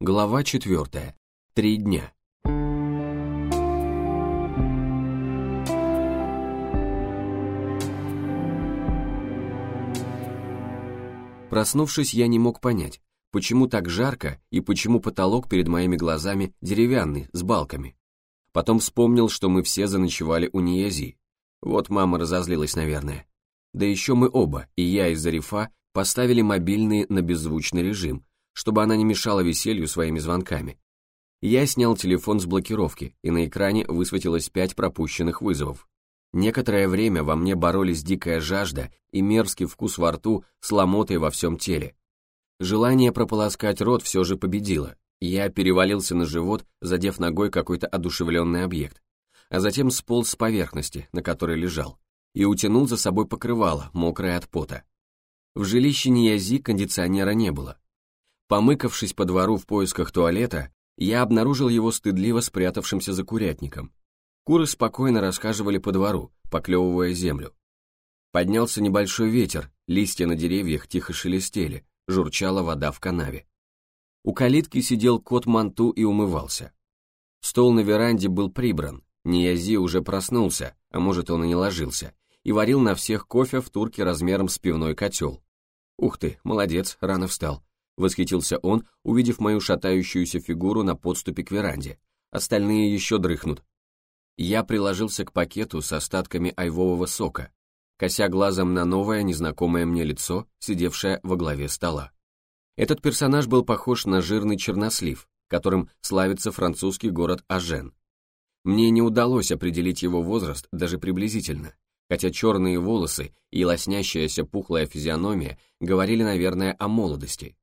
Глава 4. Три дня. Проснувшись, я не мог понять, почему так жарко и почему потолок перед моими глазами деревянный, с балками. Потом вспомнил, что мы все заночевали у Ниязи. Вот мама разозлилась, наверное. Да еще мы оба, и я, и Зарифа, поставили мобильные на беззвучный режим, чтобы она не мешала веселью своими звонками. Я снял телефон с блокировки, и на экране высветилось пять пропущенных вызовов. Некоторое время во мне боролись дикая жажда и мерзкий вкус во рту с ломотой во всем теле. Желание прополоскать рот все же победило. Я перевалился на живот, задев ногой какой-то одушевленный объект, а затем сполз с поверхности, на которой лежал, и утянул за собой покрывало, мокрое от пота. В жилище Ниязи кондиционера не было, Помыкавшись по двору в поисках туалета, я обнаружил его стыдливо спрятавшимся за курятником. Куры спокойно расхаживали по двору, поклевывая землю. Поднялся небольшой ветер, листья на деревьях тихо шелестели, журчала вода в канаве. У калитки сидел кот Манту и умывался. Стол на веранде был прибран, Ниязи уже проснулся, а может он и не ложился, и варил на всех кофе в турке размером с пивной котел. Ух ты, молодец, рано встал. Восхитился он, увидев мою шатающуюся фигуру на подступе к веранде. Остальные еще дрыхнут. Я приложился к пакету с остатками айвового сока, кося глазом на новое, незнакомое мне лицо, сидевшее во главе стола. Этот персонаж был похож на жирный чернослив, которым славится французский город Ажен. Мне не удалось определить его возраст даже приблизительно, хотя черные волосы и лоснящаяся пухлая физиономия говорили, наверное, о молодости.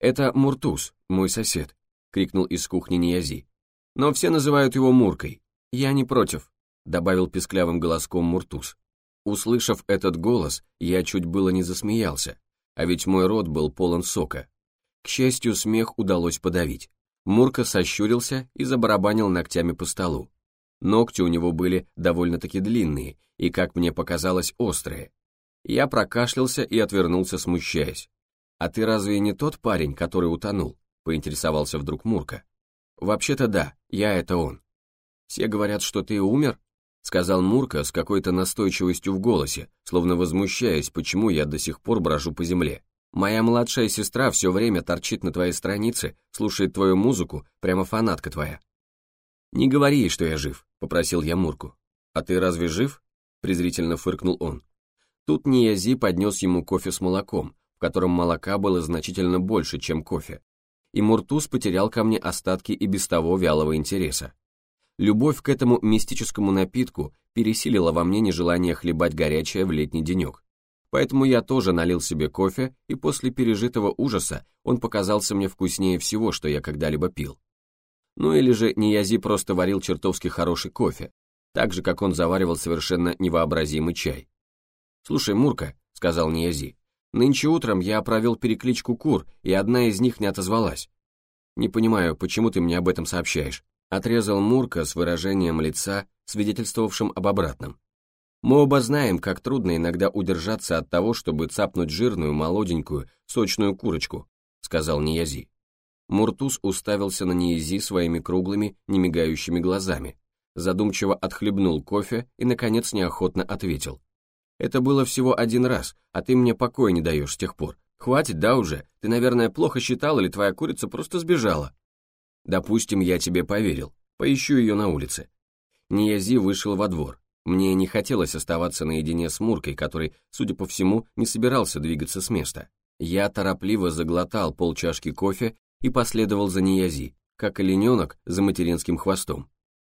«Это Муртуз, мой сосед», — крикнул из кухни Ниязи. «Но все называют его Муркой. Я не против», — добавил песклявым голоском Муртуз. Услышав этот голос, я чуть было не засмеялся, а ведь мой рот был полон сока. К счастью, смех удалось подавить. Мурка сощурился и забарабанил ногтями по столу. Ногти у него были довольно-таки длинные и, как мне показалось, острые. Я прокашлялся и отвернулся, смущаясь. «А ты разве не тот парень, который утонул?» — поинтересовался вдруг Мурка. «Вообще-то да, я это он». «Все говорят, что ты умер?» — сказал Мурка с какой-то настойчивостью в голосе, словно возмущаясь, почему я до сих пор брожу по земле. «Моя младшая сестра все время торчит на твоей странице, слушает твою музыку, прямо фанатка твоя». «Не говори ей, что я жив», — попросил я Мурку. «А ты разве жив?» — презрительно фыркнул он. Тут Ниязи поднес ему кофе с молоком, в котором молока было значительно больше, чем кофе, и Муртуз потерял ко мне остатки и без того вялого интереса. Любовь к этому мистическому напитку пересилила во мне нежелание хлебать горячее в летний денек. Поэтому я тоже налил себе кофе, и после пережитого ужаса он показался мне вкуснее всего, что я когда-либо пил. Ну или же Ниязи просто варил чертовски хороший кофе, так же, как он заваривал совершенно невообразимый чай. «Слушай, Мурка», — сказал Ниязи, Нынче утром я провел перекличку кур, и одна из них не отозвалась. Не понимаю, почему ты мне об этом сообщаешь. Отрезал Мурка с выражением лица, свидетельствовавшим об обратном. Мы оба знаем, как трудно иногда удержаться от того, чтобы цапнуть жирную, молоденькую, сочную курочку, сказал Ниязи. Муртуз уставился на Ниязи своими круглыми, немигающими глазами, задумчиво отхлебнул кофе и, наконец, неохотно ответил. Это было всего один раз, а ты мне покоя не даешь с тех пор. Хватит, да уже? Ты, наверное, плохо считал, или твоя курица просто сбежала? Допустим, я тебе поверил. Поищу ее на улице. Ниязи вышел во двор. Мне не хотелось оставаться наедине с Муркой, который, судя по всему, не собирался двигаться с места. Я торопливо заглотал полчашки кофе и последовал за Ниязи, как олененок за материнским хвостом.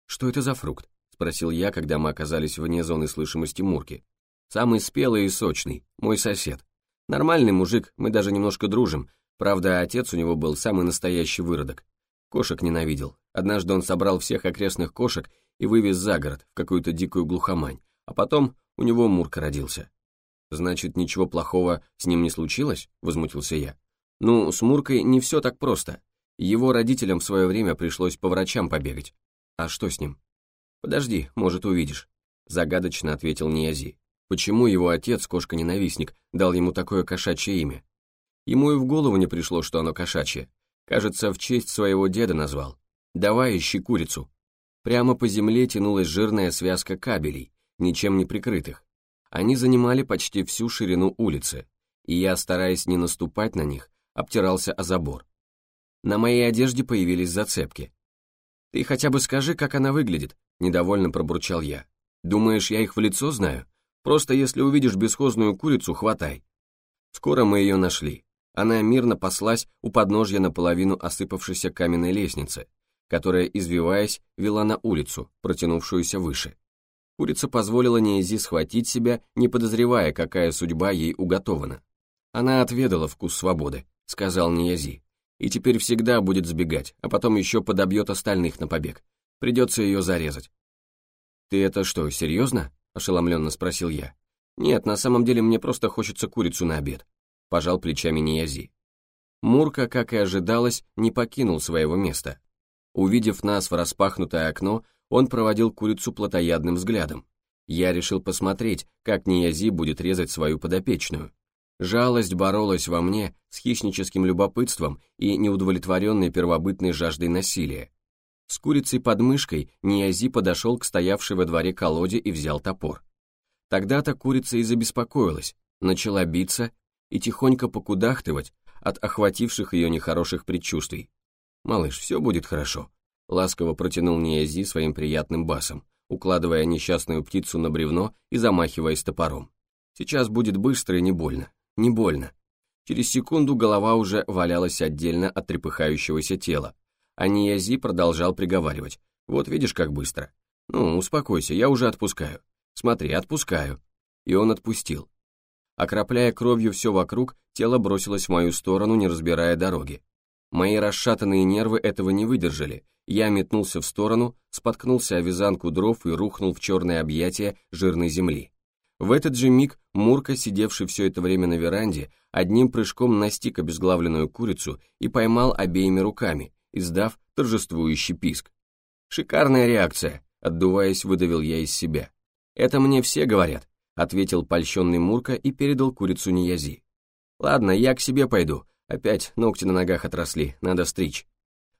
«Что это за фрукт?» — спросил я, когда мы оказались вне зоны слышимости Мурки. Самый спелый и сочный, мой сосед. Нормальный мужик, мы даже немножко дружим. Правда, отец у него был самый настоящий выродок. Кошек ненавидел. Однажды он собрал всех окрестных кошек и вывез за город, в какую-то дикую глухомань. А потом у него Мурка родился. «Значит, ничего плохого с ним не случилось?» — возмутился я. «Ну, с Муркой не все так просто. Его родителям в свое время пришлось по врачам побегать. А что с ним?» «Подожди, может, увидишь», — загадочно ответил Ниязи. Почему его отец, кошка-ненавистник, дал ему такое кошачье имя? Ему и в голову не пришло, что оно кошачье. Кажется, в честь своего деда назвал. Давай ищи курицу. Прямо по земле тянулась жирная связка кабелей, ничем не прикрытых. Они занимали почти всю ширину улицы, и я, стараясь не наступать на них, обтирался о забор. На моей одежде появились зацепки. «Ты хотя бы скажи, как она выглядит», — недовольно пробурчал я. «Думаешь, я их в лицо знаю? Просто если увидишь бесхозную курицу, хватай». Скоро мы ее нашли. Она мирно паслась у подножья наполовину осыпавшейся каменной лестницы, которая, извиваясь, вела на улицу, протянувшуюся выше. Курица позволила Нейзи схватить себя, не подозревая, какая судьба ей уготована. Она отведала вкус свободы, сказал Ниязи, и теперь всегда будет сбегать, а потом еще подобьет остальных на побег. Придется ее зарезать. «Ты это что, серьезно?» – ошеломленно спросил я. «Нет, на самом деле мне просто хочется курицу на обед», – пожал плечами Ниязи. Мурка, как и ожидалось, не покинул своего места. Увидев нас в распахнутое окно, он проводил курицу плотоядным взглядом. Я решил посмотреть, как Ниязи будет резать свою подопечную. Жалость боролась во мне с хищническим любопытством и неудовлетворенной первобытной жаждой насилия. С курицей под мышкой Ниязи подошел к стоявшей во дворе колоде и взял топор. Тогда-то курица и забеспокоилась, начала биться и тихонько покудахтывать от охвативших ее нехороших предчувствий. «Малыш, все будет хорошо», ласково протянул Ниязи своим приятным басом, укладывая несчастную птицу на бревно и замахиваясь топором. Сейчас будет быстро и не больно, не больно. Через секунду голова уже валялась отдельно от трепыхающегося тела, а Ниязи продолжал приговаривать. «Вот видишь, как быстро. Ну, успокойся, я уже отпускаю. Смотри, отпускаю». И он отпустил. Окропляя кровью все вокруг, тело бросилось в мою сторону, не разбирая дороги. Мои расшатанные нервы этого не выдержали, я метнулся в сторону, споткнулся о вязанку дров и рухнул в черное объятие жирной земли. В этот же миг Мурка, сидевший все это время на веранде, одним прыжком настиг обезглавленную курицу и поймал обеими руками, издав торжествующий писк. «Шикарная реакция», — отдуваясь, выдавил я из себя. «Это мне все говорят», — ответил польщенный Мурка и передал курицу Ниязи. «Ладно, я к себе пойду. Опять ногти на ногах отросли, надо стричь».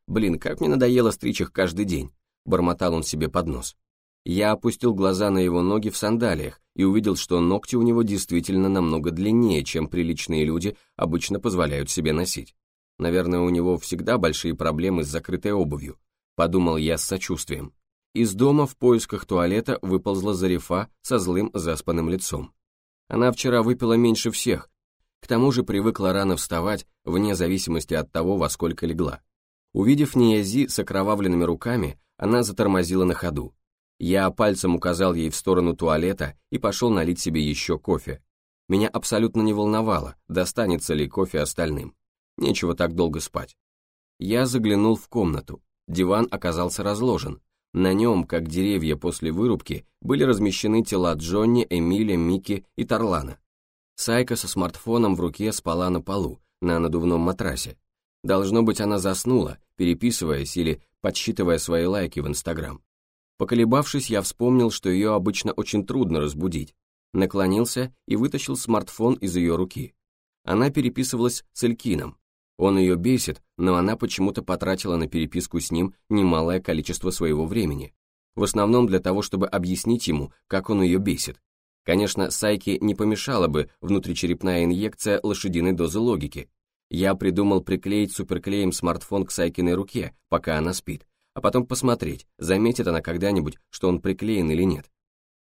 Блин, как мне надоело стричь их каждый день, бормотал он себе под нос. Я опустил глаза на его ноги в сандалиях и увидел, что ногти у него действительно намного длиннее, чем приличные люди обычно позволяют себе носить. Наверное, у него всегда большие проблемы с закрытой обувью, подумал я с сочувствием. Из дома в поисках туалета выползла Зарифа со злым заспанным лицом. Она вчера выпила меньше всех, к тому же привыкла рано вставать, вне зависимости от того, во сколько легла. Увидев Ниязи с окровавленными руками, она затормозила на ходу. Я пальцем указал ей в сторону туалета и пошел налить себе еще кофе. Меня абсолютно не волновало, достанется ли кофе остальным. Нечего так долго спать. Я заглянул в комнату. Диван оказался разложен. На нем, как деревья после вырубки, были размещены тела Джонни, Эмиля, Микки и Тарлана. Сайка со смартфоном в руке спала на полу, на надувном матрасе. Должно быть, она заснула, переписываясь или подсчитывая свои лайки в Инстаграм. Поколебавшись, я вспомнил, что ее обычно очень трудно разбудить. Наклонился и вытащил смартфон из ее руки. Она переписывалась с Элькином. Он ее бесит, но она почему-то потратила на переписку с ним немалое количество своего времени. В основном для того, чтобы объяснить ему, как он ее бесит. Конечно, Сайке не помешала бы внутричерепная инъекция лошадиной дозы логики, я придумал приклеить суперклеем смартфон к Сайкиной руке, пока она спит, а потом посмотреть, заметит она когда-нибудь, что он приклеен или нет.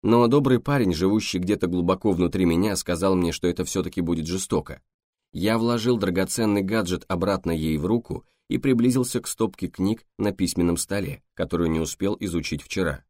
Но добрый парень, живущий где-то глубоко внутри меня, сказал мне, что это все-таки будет жестоко. Я вложил драгоценный гаджет обратно ей в руку и приблизился к стопке книг на письменном столе, которую не успел изучить вчера.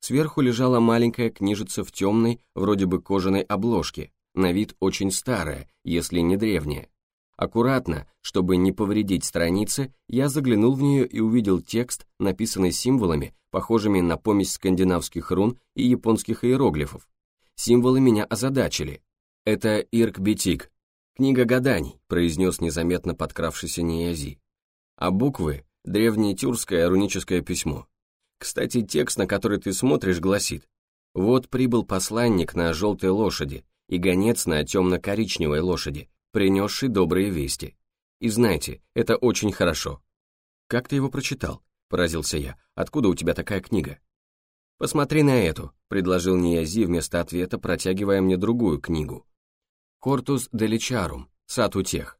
Сверху лежала маленькая книжица в темной, вроде бы кожаной обложке, на вид очень старая, если не древняя. Аккуратно, чтобы не повредить страницы, я заглянул в нее и увидел текст, написанный символами, похожими на помесь скандинавских рун и японских иероглифов. Символы меня озадачили. Это Ирк-Бетик, книга гаданий, произнес незаметно подкравшийся Ниязи. А буквы — древнее тюркское руническое письмо. Кстати, текст, на который ты смотришь, гласит «Вот прибыл посланник на желтой лошади и гонец на темно-коричневой лошади, принесший добрые вести. И знайте, это очень хорошо. Как ты его прочитал? Поразился я. Откуда у тебя такая книга? Посмотри на эту, предложил Ниязи вместо ответа, протягивая мне другую книгу. Кортус деличарум, сад утех.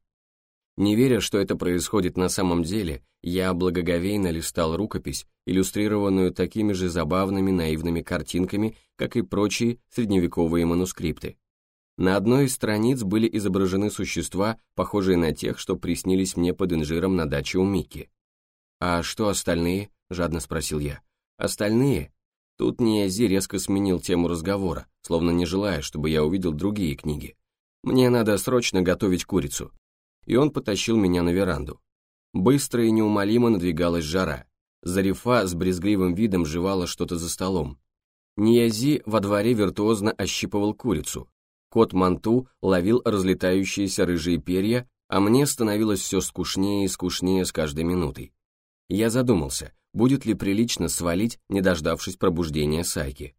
Не веря, что это происходит на самом деле, я благоговейно листал рукопись, иллюстрированную такими же забавными наивными картинками, как и прочие средневековые манускрипты. На одной из страниц были изображены существа, похожие на тех, что приснились мне под инжиром на даче у Микки. «А что остальные?» — жадно спросил я. «Остальные?» Тут Ниази резко сменил тему разговора, словно не желая, чтобы я увидел другие книги. «Мне надо срочно готовить курицу». И он потащил меня на веранду. Быстро и неумолимо надвигалась жара. Зарифа с брезгливым видом жевала что-то за столом. Ниязи во дворе виртуозно ощипывал курицу. Кот Манту ловил разлетающиеся рыжие перья, а мне становилось все скучнее и скучнее с каждой минутой. Я задумался, будет ли прилично свалить, не дождавшись пробуждения Сайки.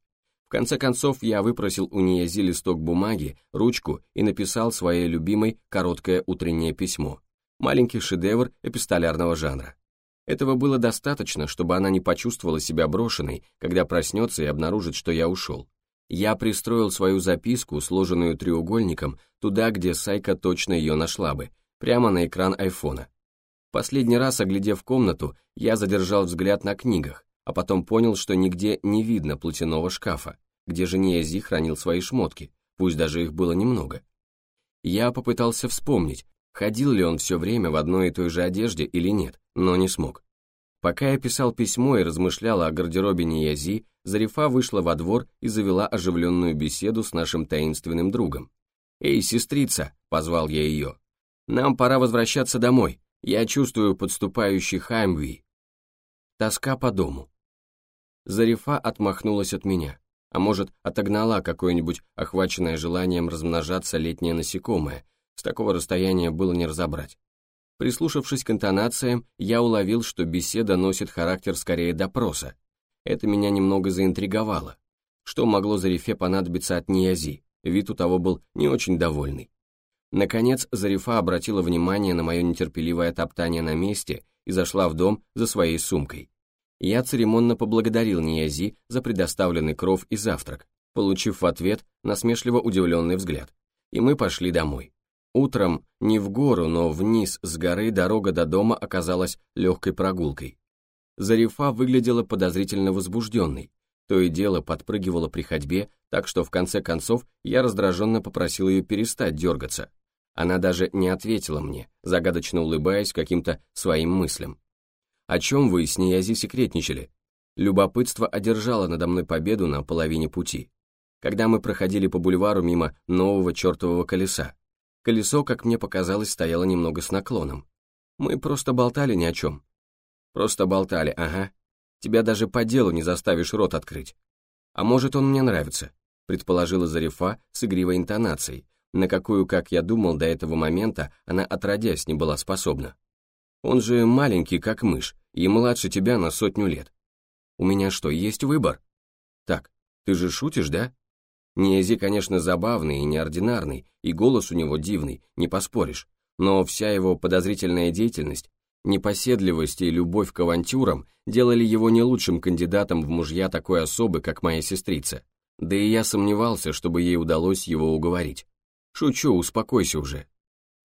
Конце концов, я выпросил у Ниязи листок бумаги, ручку и написал своей любимой короткое утреннее письмо маленький шедевр эпистолярного жанра. Этого было достаточно, чтобы она не почувствовала себя брошенной, когда проснется и обнаружит, что я ушел. Я пристроил свою записку, сложенную треугольником, туда, где Сайка точно ее нашла бы, прямо на экран айфона. Последний раз, оглядев комнату, я задержал взгляд на книгах, а потом понял, что нигде не видно платяного шкафа, где же Ниази хранил свои шмотки, пусть даже их было немного. Я попытался вспомнить, ходил ли он все время в одной и той же одежде или нет, но не смог. Пока я писал письмо и размышлял о гардеробе Ниязи, Зарифа вышла во двор и завела оживленную беседу с нашим таинственным другом. «Эй, сестрица!» — позвал я ее. «Нам пора возвращаться домой. Я чувствую подступающий хаймви». Тоска по дому. Зарифа отмахнулась от меня, а может, отогнала какое-нибудь охваченное желанием размножаться летнее насекомое, с такого расстояния было не разобрать. Прислушавшись к интонациям, я уловил, что беседа носит характер скорее допроса. Это меня немного заинтриговало. Что могло Зарифе понадобиться от Ниязи? Вид у того был не очень довольный. Наконец, Зарифа обратила внимание на мое нетерпеливое топтание на месте и зашла в дом за своей сумкой. Я церемонно поблагодарил Ниязи за предоставленный кров и завтрак, получив в ответ насмешливо удивленный взгляд, и мы пошли домой. Утром не в гору, но вниз с горы дорога до дома оказалась легкой прогулкой. Зарифа выглядела подозрительно возбужденной, то и дело подпрыгивала при ходьбе, так что в конце концов я раздраженно попросил ее перестать дергаться. Она даже не ответила мне, загадочно улыбаясь каким-то своим мыслям. «О чем вы с Ниязи секретничали?» Любопытство одержало надо мной победу на половине пути. Когда мы проходили по бульвару мимо нового чертового колеса, Колесо, как мне показалось, стояло немного с наклоном. Мы просто болтали ни о чем. Просто болтали, ага. Тебя даже по делу не заставишь рот открыть. А может, он мне нравится, предположила Зарифа с игривой интонацией, на какую, как я думал до этого момента, она отродясь не была способна. Он же маленький, как мышь, и младше тебя на сотню лет. У меня что, есть выбор? Так, ты же шутишь, да? Ниези, конечно, забавный и неординарный, и голос у него дивный, не поспоришь, но вся его подозрительная деятельность, непоседливость и любовь к авантюрам делали его не лучшим кандидатом в мужья такой особы, как моя сестрица. Да и я сомневался, чтобы ей удалось его уговорить. Шучу, успокойся уже.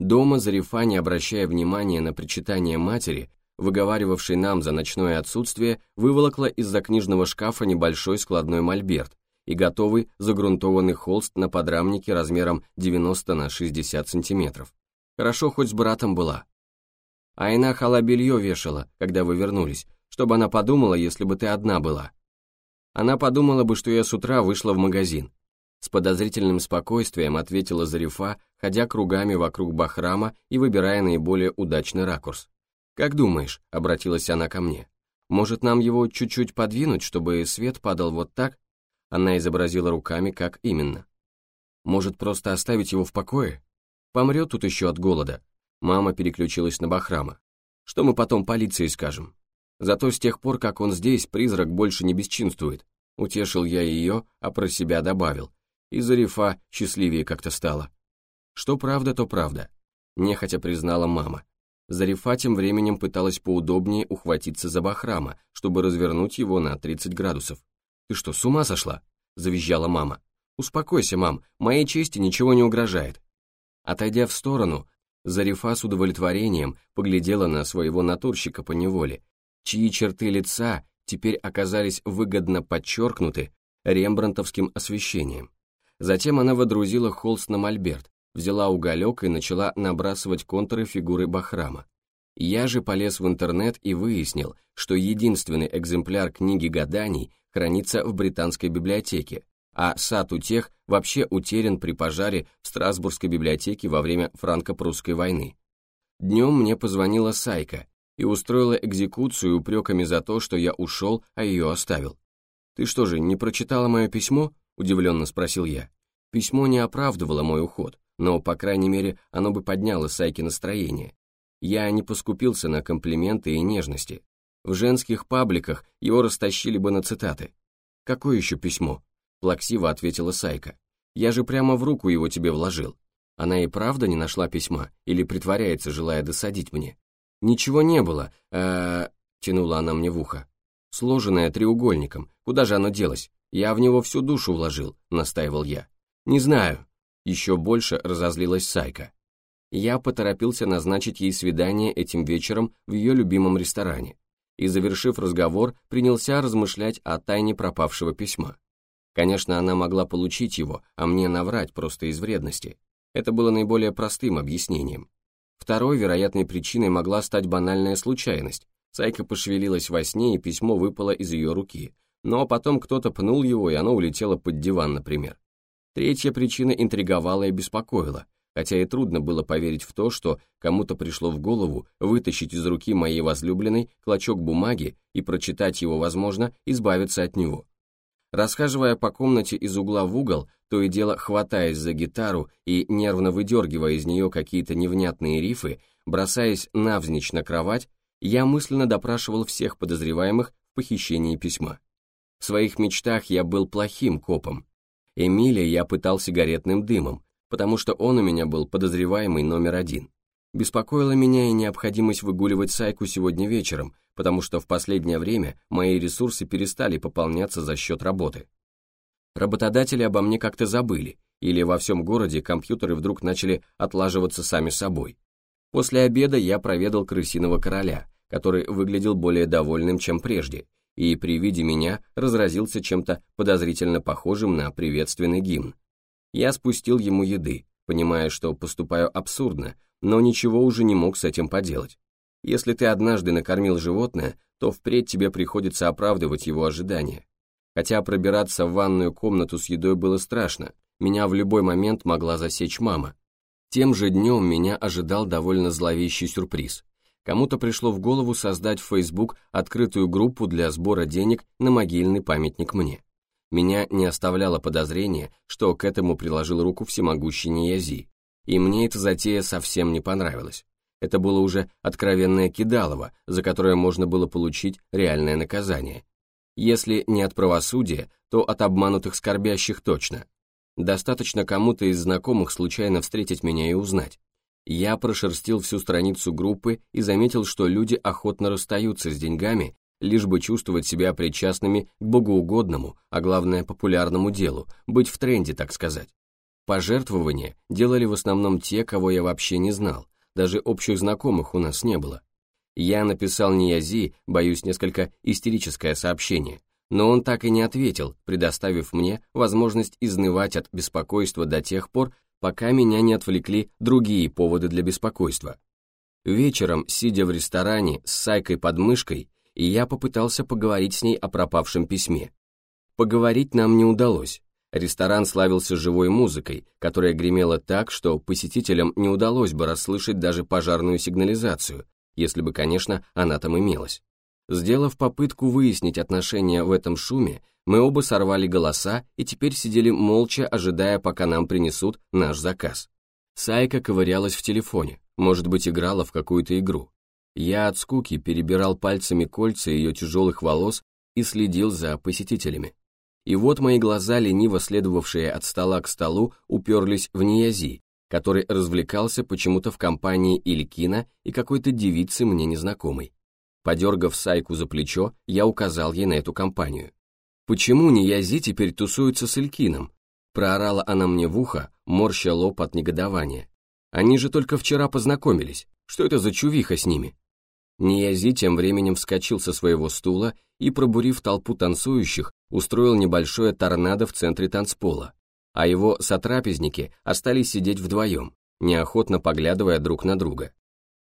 Дома Зарифа, не обращая внимания на причитание матери, выговаривавшей нам за ночное отсутствие, выволокла из-за книжного шкафа небольшой складной мольберт, и готовый загрунтованный холст на подрамнике размером 90 на 60 сантиметров. Хорошо хоть с братом была. Айна хала белье вешала, когда вы вернулись, чтобы она подумала, если бы ты одна была. Она подумала бы, что я с утра вышла в магазин. С подозрительным спокойствием ответила Зарифа, ходя кругами вокруг Бахрама и выбирая наиболее удачный ракурс. «Как думаешь?» — обратилась она ко мне. «Может, нам его чуть-чуть подвинуть, чтобы свет падал вот так, она изобразила руками, как именно. Может, просто оставить его в покое? Помрет тут еще от голода. Мама переключилась на Бахрама. Что мы потом полиции скажем? Зато с тех пор, как он здесь, призрак больше не бесчинствует. Утешил я ее, а про себя добавил. И Зарифа счастливее как-то стала. Что правда, то правда. Нехотя признала мама. Зарифа тем временем пыталась поудобнее ухватиться за Бахрама, чтобы развернуть его на 30 градусов. «Ты что, с ума сошла?» – завизжала мама. «Успокойся, мам, моей чести ничего не угрожает». Отойдя в сторону, Зарифа с удовлетворением поглядела на своего натурщика по неволе, чьи черты лица теперь оказались выгодно подчеркнуты рембрандтовским освещением. Затем она водрузила холст на мольберт, взяла уголек и начала набрасывать контуры фигуры Бахрама. Я же полез в интернет и выяснил, что единственный экземпляр книги гаданий хранится в британской библиотеке, а сад утех вообще утерян при пожаре в Страсбургской библиотеке во время франко-прусской войны. Днем мне позвонила Сайка и устроила экзекуцию упреками за то, что я ушел, а ее оставил. «Ты что же, не прочитала мое письмо?» – удивленно спросил я. Письмо не оправдывало мой уход, но, по крайней мере, оно бы подняло Сайке настроение. Я не поскупился на комплименты и нежности. В женских пабликах его растащили бы на цитаты. «Какое еще письмо?» – плаксиво ответила Сайка. «Я же прямо в руку его тебе вложил. Она и правда не нашла письма или притворяется, желая досадить мне?» «Ничего не было, э тянула она мне в ухо. «Сложенное треугольником, куда же оно делось? Я в него всю душу вложил», – настаивал я. «Не знаю, еще больше разозлилась Сайка. Я поторопился назначить ей свидание этим вечером в ее любимом ресторане и, завершив разговор, принялся размышлять о тайне пропавшего письма. Конечно, она могла получить его, а мне наврать просто из вредности. Это было наиболее простым объяснением. Второй вероятной причиной могла стать банальная случайность. Сайка пошевелилась во сне, и письмо выпало из ее руки. Но потом кто-то пнул его, и оно улетело под диван, например. Третья причина интриговала и беспокоила, хотя и трудно было поверить в то, что кому-то пришло в голову вытащить из руки моей возлюбленной клочок бумаги и прочитать его, возможно, избавиться от него. Расхаживая по комнате из угла в угол, то и дело хватаясь за гитару и нервно выдергивая из нее какие-то невнятные рифы, бросаясь навзничь на кровать, я мысленно допрашивал всех подозреваемых в похищении письма. В своих мечтах я был плохим копом, Эмилия я пытал сигаретным дымом, потому что он у меня был подозреваемый номер один. Беспокоила меня и необходимость выгуливать Сайку сегодня вечером, потому что в последнее время мои ресурсы перестали пополняться за счет работы. Работодатели обо мне как-то забыли, или во всем городе компьютеры вдруг начали отлаживаться сами собой. После обеда я проведал крысиного короля, который выглядел более довольным, чем прежде, и при виде меня разразился чем-то подозрительно похожим на приветственный гимн. Я спустил ему еды, понимая, что поступаю абсурдно, но ничего уже не мог с этим поделать. Если ты однажды накормил животное, то впредь тебе приходится оправдывать его ожидания. Хотя пробираться в ванную комнату с едой было страшно, меня в любой момент могла засечь мама. Тем же днем меня ожидал довольно зловещий сюрприз. Кому-то пришло в голову создать в Facebook открытую группу для сбора денег на могильный памятник мне. Меня не оставляло подозрение, что к этому приложил руку всемогущий Ниязи, и мне эта затея совсем не понравилась. Это было уже откровенное кидалово, за которое можно было получить реальное наказание. Если не от правосудия, то от обманутых скорбящих точно. Достаточно кому-то из знакомых случайно встретить меня и узнать. Я прошерстил всю страницу группы и заметил, что люди охотно расстаются с деньгами, лишь бы чувствовать себя причастными к богоугодному, а главное популярному делу, быть в тренде, так сказать. Пожертвования делали в основном те, кого я вообще не знал, даже общих знакомых у нас не было. Я написал Ниязи, боюсь, несколько истерическое сообщение, но он так и не ответил, предоставив мне возможность изнывать от беспокойства до тех пор, пока меня не отвлекли другие поводы для беспокойства. Вечером, сидя в ресторане с Сайкой под мышкой, я попытался поговорить с ней о пропавшем письме. Поговорить нам не удалось. Ресторан славился живой музыкой, которая гремела так, что посетителям не удалось бы расслышать даже пожарную сигнализацию, если бы, конечно, она там имелась. Сделав попытку выяснить отношения в этом шуме, мы оба сорвали голоса и теперь сидели молча, ожидая, пока нам принесут наш заказ. Сайка ковырялась в телефоне, может быть, играла в какую-то игру. Я от скуки перебирал пальцами кольца ее тяжелых волос и следил за посетителями. И вот мои глаза, лениво следовавшие от стола к столу, уперлись в Ниязи, который развлекался почему-то в компании Илькина и какой-то девицы мне незнакомой. Подергав Сайку за плечо, я указал ей на эту компанию. «Почему не Язи теперь тусуется с Илькином?» Проорала она мне в ухо, морща лоб от негодования. «Они же только вчера познакомились. Что это за чувиха с ними?» Ниязи тем временем вскочил со своего стула и, пробурив толпу танцующих, устроил небольшое торнадо в центре танцпола, а его сотрапезники остались сидеть вдвоем, неохотно поглядывая друг на друга.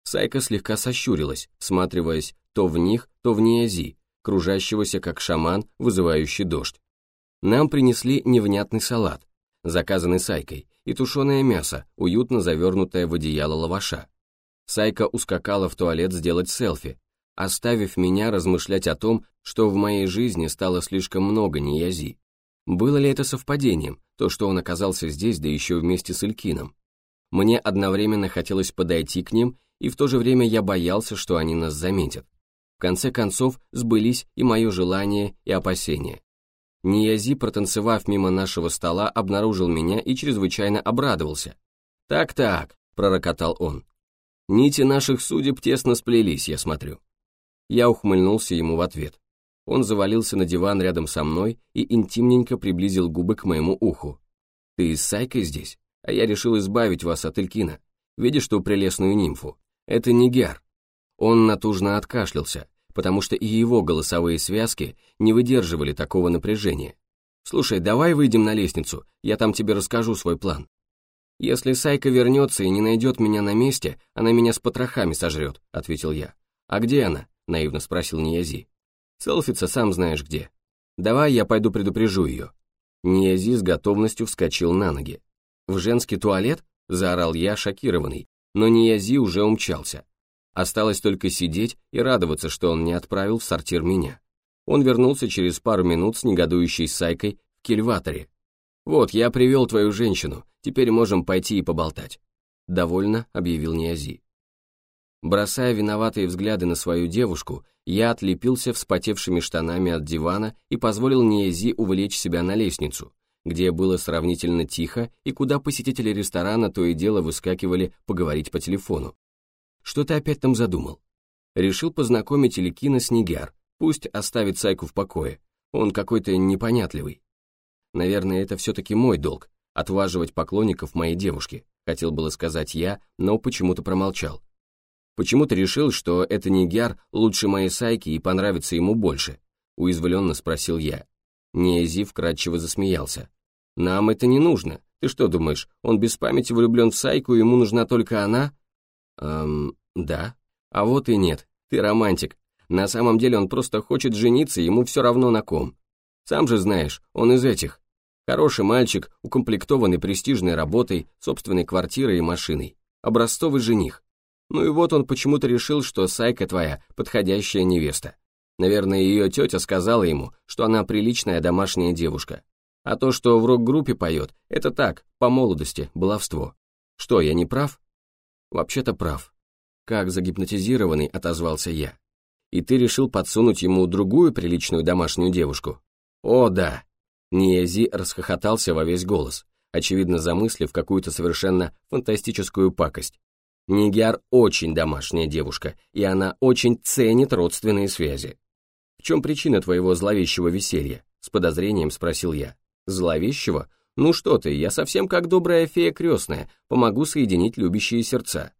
Сайка слегка сощурилась, всматриваясь то в них, то в Ниязи, кружащегося как шаман, вызывающий дождь. Нам принесли невнятный салат, заказанный Сайкой, и тушеное мясо, уютно завернутое в одеяло лаваша. Сайка ускакала в туалет сделать селфи, оставив меня размышлять о том, что в моей жизни стало слишком много неязи. Было ли это совпадением, то, что он оказался здесь, да еще вместе с Илькином? Мне одновременно хотелось подойти к ним, и в то же время я боялся, что они нас заметят. Конце концов, сбылись и мое желание, и опасения. Ниязи, протанцевав мимо нашего стола, обнаружил меня и чрезвычайно обрадовался. «Так-так», — пророкотал он, Нити наших судеб тесно сплелись, я смотрю. Я ухмыльнулся ему в ответ. Он завалился на диван рядом со мной и интимненько приблизил губы к моему уху. «Ты с Сайкой здесь? А я решил избавить вас от Элькина. Видишь ту прелестную нимфу? Это не Гер». Он натужно откашлялся, потому что и его голосовые связки не выдерживали такого напряжения. «Слушай, давай выйдем на лестницу, я там тебе расскажу свой план». «Если Сайка вернется и не найдет меня на месте, она меня с потрохами сожрет», — ответил я. «А где она?» — наивно спросил Ниязи. «Селфица сам знаешь где. Давай я пойду предупрежу ее». Ниязи с готовностью вскочил на ноги. «В женский туалет?» — заорал я, шокированный, но Ниязи уже умчался. Осталось только сидеть и радоваться, что он не отправил в сортир меня. Он вернулся через пару минут с негодующей Сайкой в кильваторе, «Вот, я привел твою женщину, теперь можем пойти и поболтать», — довольно объявил Ниази. Бросая виноватые взгляды на свою девушку, я отлепился вспотевшими штанами от дивана и позволил Ниази увлечь себя на лестницу, где было сравнительно тихо и куда посетители ресторана то и дело выскакивали поговорить по телефону. «Что ты опять там задумал?» Решил познакомить Иликина с Нигяр, пусть оставит Сайку в покое, он какой-то непонятливый. Наверное, это все-таки мой долг, отваживать поклонников моей девушки, хотел было сказать я, но почему-то промолчал. Почему ты решил, что это Нигяр лучше моей Сайки и понравится ему больше? Уязвленно спросил я. Нези вкратчиво засмеялся. Нам это не нужно. Ты что думаешь, он без памяти влюблен в Сайку, ему нужна только она? Эм, да. А вот и нет. Ты романтик. На самом деле он просто хочет жениться, ему все равно на ком. Сам же знаешь, он из этих. Хороший мальчик, укомплектованный престижной работой, собственной квартирой и машиной. Образцовый жених. Ну и вот он почему-то решил, что Сайка твоя подходящая невеста. Наверное, ее тетя сказала ему, что она приличная домашняя девушка. А то, что в рок-группе поет, это так, по молодости, баловство. Что, я не прав? Вообще-то прав. Как загипнотизированный отозвался я. И ты решил подсунуть ему другую приличную домашнюю девушку? «О, да!» Ниези расхохотался во весь голос, очевидно замыслив какую-то совершенно фантастическую пакость. Нигяр очень домашняя девушка, и она очень ценит родственные связи. «В чем причина твоего зловещего веселья?» — с подозрением спросил я. «Зловещего? Ну что ты, я совсем как добрая фея крестная, помогу соединить любящие сердца».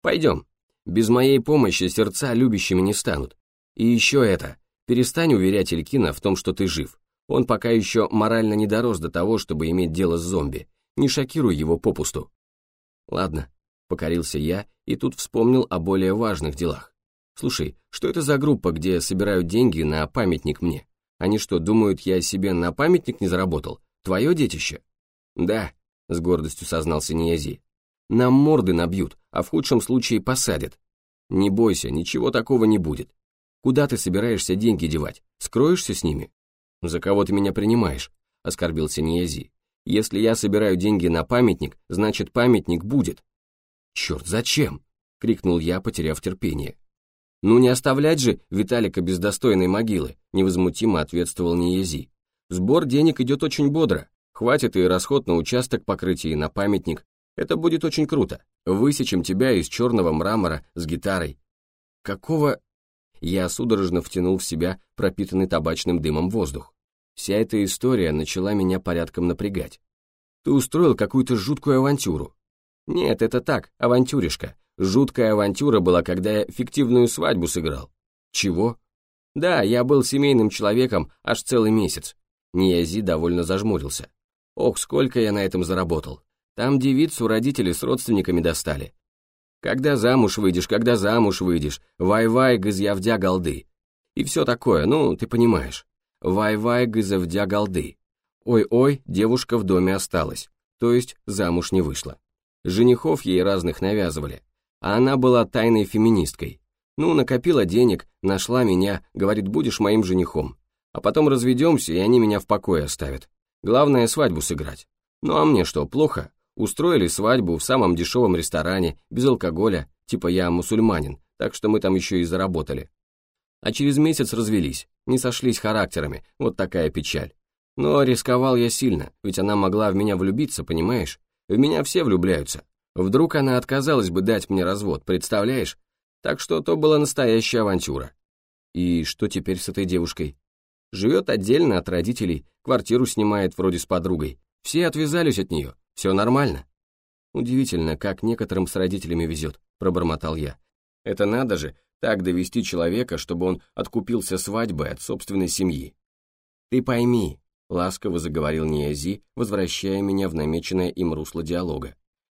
«Пойдем. Без моей помощи сердца любящими не станут. И еще это. Перестань уверять Элькина в том, что ты жив. Он пока еще морально не дорос до того, чтобы иметь дело с зомби. Не шокируй его попусту. Ладно, покорился я и тут вспомнил о более важных делах. Слушай, что это за группа, где собирают деньги на памятник мне? Они что, думают, я себе на памятник не заработал? Твое детище? Да, с гордостью сознался Ниязи. Нам морды набьют, а в худшем случае посадят. Не бойся, ничего такого не будет. Куда ты собираешься деньги девать? Скроешься с ними? За кого ты меня принимаешь? Оскорбился Ниязи. Если я собираю деньги на памятник, значит памятник будет. Черт, зачем? Крикнул я, потеряв терпение. Ну не оставлять же Виталика без достойной могилы, невозмутимо ответствовал Ниязи. Сбор денег идет очень бодро. Хватит и расход на участок покрытия и на памятник. Это будет очень круто. Высечем тебя из черного мрамора с гитарой. Какого... Я судорожно втянул в себя пропитанный табачным дымом воздух. Вся эта история начала меня порядком напрягать. Ты устроил какую-то жуткую авантюру. Нет, это так, авантюришка. Жуткая авантюра была, когда я фиктивную свадьбу сыграл. Чего? Да, я был семейным человеком аж целый месяц. Ниязи довольно зажмурился. Ох, сколько я на этом заработал. Там девицу родители с родственниками достали. Когда замуж выйдешь, когда замуж выйдешь, вай-вай, гызявдя голды. И все такое, ну, ты понимаешь. Вай-вай, гызявдя голды. Ой-ой, девушка в доме осталась, то есть замуж не вышла. Женихов ей разных навязывали, а она была тайной феминисткой. Ну, накопила денег, нашла меня, говорит, будешь моим женихом. А потом разведемся, и они меня в покое оставят. Главное, свадьбу сыграть. Ну а мне что, плохо? Устроили свадьбу в самом дешевом ресторане, без алкоголя, типа я мусульманин, так что мы там еще и заработали. А через месяц развелись, не сошлись характерами, вот такая печаль. Но рисковал я сильно, ведь она могла в меня влюбиться, понимаешь? В меня все влюбляются. Вдруг она отказалась бы дать мне развод, представляешь? Так что то была настоящая авантюра. И что теперь с этой девушкой? Живет отдельно от родителей, квартиру снимает вроде с подругой. Все отвязались от нее, все нормально. Удивительно, как некоторым с родителями везет, пробормотал я. Это надо же, так довести человека, чтобы он откупился свадьбой от собственной семьи. Ты пойми, ласково заговорил Ниази, возвращая меня в намеченное им русло диалога.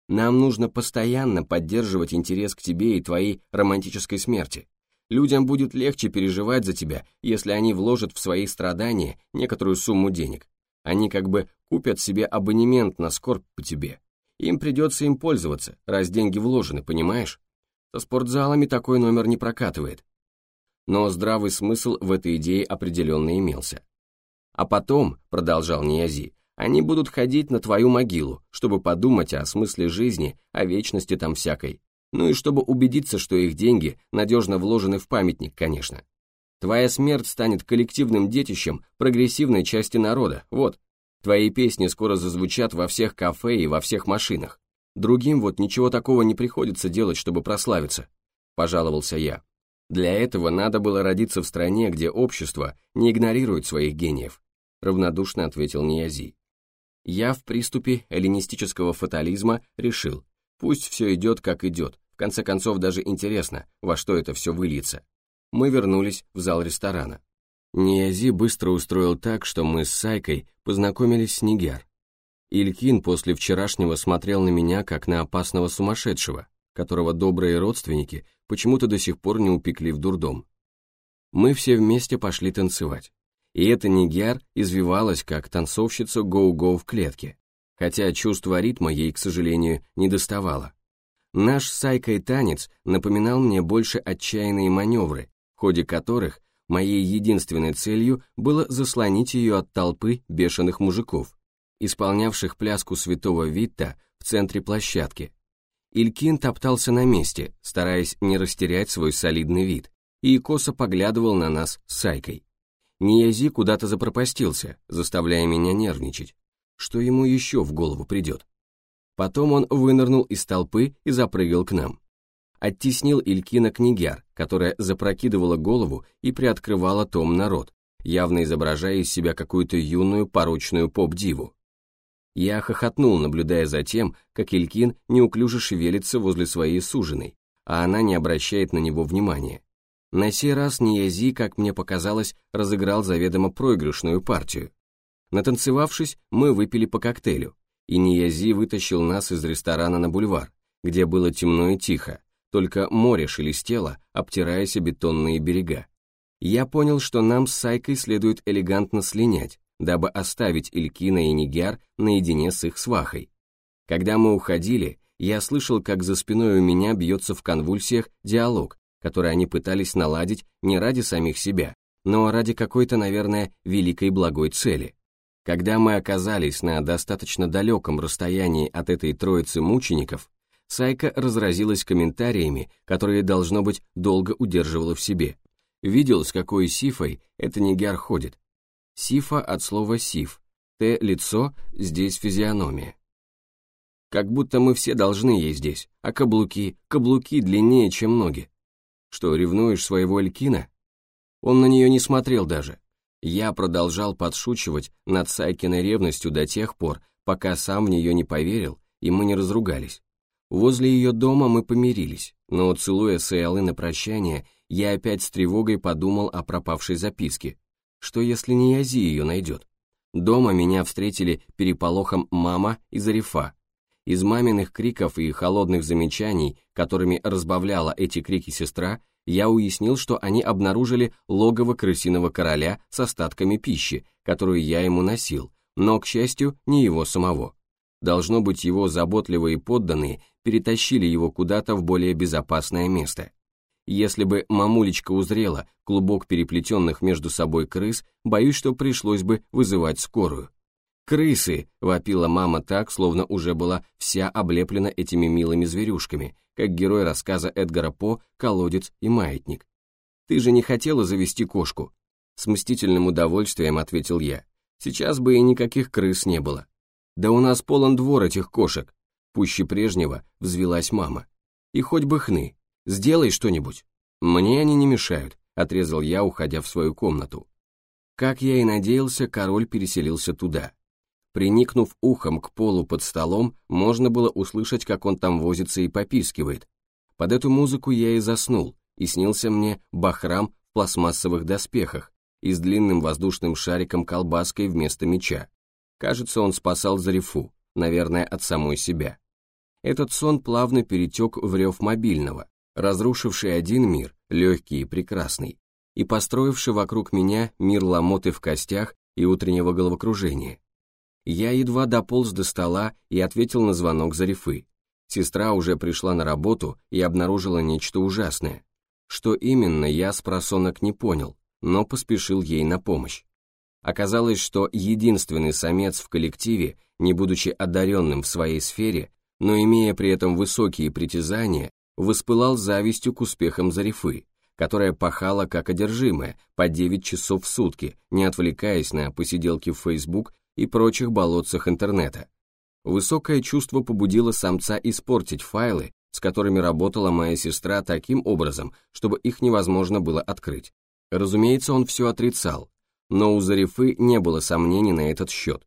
Нам нужно постоянно поддерживать интерес к тебе и твоей романтической смерти. Людям будет легче переживать за тебя, если они вложат в свои страдания некоторую сумму денег. Они как бы купят себе абонемент на скорбь по тебе. Им придется им пользоваться, раз деньги вложены, понимаешь? Со спортзалами такой номер не прокатывает. Но здравый смысл в этой идее определенно имелся. А потом, продолжал Ниязи, они будут ходить на твою могилу, чтобы подумать о смысле жизни, о вечности там всякой. Ну и чтобы убедиться, что их деньги надежно вложены в памятник, конечно. Твоя смерть станет коллективным детищем прогрессивной части народа, вот. Твои песни скоро зазвучат во всех кафе и во всех машинах. Другим вот ничего такого не приходится делать, чтобы прославиться, пожаловался я. Для этого надо было родиться в стране, где общество не игнорирует своих гениев, равнодушно ответил Ниязи. Я в приступе эллинистического фатализма решил, пусть все идет как идет, в конце концов даже интересно, во что это все выльется. Мы вернулись в зал ресторана. Ниязи быстро устроил так, что мы с Сайкой познакомились с Нигер. Илькин после вчерашнего смотрел на меня как на опасного сумасшедшего, которого добрые родственники почему-то до сих пор не упекли в дурдом. Мы все вместе пошли танцевать и эта Нигер извивалась, как танцовщица гоу-гоу в клетке, хотя чувство ритма ей, к сожалению, не доставало. Наш сайкой танец напоминал мне больше отчаянные маневры, в ходе которых моей единственной целью было заслонить ее от толпы бешеных мужиков, исполнявших пляску святого Витта в центре площадки. Илькин топтался на месте, стараясь не растерять свой солидный вид, и косо поглядывал на нас с Сайкой. Ниязи куда-то запропастился, заставляя меня нервничать. Что ему еще в голову придет? Потом он вынырнул из толпы и запрыгал к нам. Оттеснил Илькина книгяр, которая запрокидывала голову и приоткрывала том народ, явно изображая из себя какую-то юную порочную поп-диву. Я хохотнул, наблюдая за тем, как Илькин неуклюже шевелится возле своей суженой, а она не обращает на него внимания. На сей раз Ниязи, как мне показалось, разыграл заведомо проигрышную партию. Натанцевавшись, мы выпили по коктейлю, и Ниязи вытащил нас из ресторана на бульвар, где было темно и тихо, только море шелестело, обтираясь о бетонные берега. Я понял, что нам с Сайкой следует элегантно слинять, дабы оставить Илькина и Нигяр наедине с их свахой. Когда мы уходили, я слышал, как за спиной у меня бьется в конвульсиях диалог, который они пытались наладить не ради самих себя, но ради какой-то, наверное, великой благой цели. Когда мы оказались на достаточно далеком расстоянии от этой троицы мучеников, Сайка разразилась комментариями, которые, должно быть, долго удерживала в себе. Видел, с какой сифой это нигер ходит. Сифа от слова сиф, т – лицо, здесь физиономия. Как будто мы все должны ей здесь, а каблуки, каблуки длиннее, чем ноги. Что, ревнуешь своего Элькина? Он на нее не смотрел даже. Я продолжал подшучивать над Сайкиной ревностью до тех пор, пока сам в нее не поверил, и мы не разругались. Возле ее дома мы помирились, но, целуя Сейалы на прощание, я опять с тревогой подумал о пропавшей записке. Что если не Язи ее найдет? Дома меня встретили переполохом мама и Зарифа, из маминых криков и холодных замечаний, которыми разбавляла эти крики сестра, я уяснил, что они обнаружили логово крысиного короля с остатками пищи, которую я ему носил, но, к счастью, не его самого. Должно быть, его заботливые подданные перетащили его куда-то в более безопасное место. Если бы мамулечка узрела клубок переплетенных между собой крыс, боюсь, что пришлось бы вызывать скорую. «Крысы!» — вопила мама так, словно уже была вся облеплена этими милыми зверюшками, как герой рассказа Эдгара По «Колодец и маятник». «Ты же не хотела завести кошку?» С мстительным удовольствием ответил я. «Сейчас бы и никаких крыс не было». «Да у нас полон двор этих кошек!» Пуще прежнего взвелась мама. «И хоть бы хны. Сделай что-нибудь». «Мне они не мешают», — отрезал я, уходя в свою комнату. Как я и надеялся, король переселился туда. Приникнув ухом к полу под столом, можно было услышать, как он там возится и попискивает. Под эту музыку я и заснул, и снился мне бахрам в пластмассовых доспехах и с длинным воздушным шариком колбаской вместо меча. Кажется, он спасал Зарифу, наверное, от самой себя. Этот сон плавно перетек в рев мобильного, разрушивший один мир, легкий и прекрасный, и построивший вокруг меня мир ломоты в костях и утреннего головокружения. Я едва дополз до стола и ответил на звонок Зарифы. Сестра уже пришла на работу и обнаружила нечто ужасное. Что именно, я с просонок не понял, но поспешил ей на помощь. Оказалось, что единственный самец в коллективе, не будучи одаренным в своей сфере, но имея при этом высокие притязания, воспылал завистью к успехам Зарифы, которая пахала как одержимая по 9 часов в сутки, не отвлекаясь на посиделки в Facebook и прочих болотцах интернета. Высокое чувство побудило самца испортить файлы, с которыми работала моя сестра таким образом, чтобы их невозможно было открыть. Разумеется, он все отрицал, но у Зарифы не было сомнений на этот счет.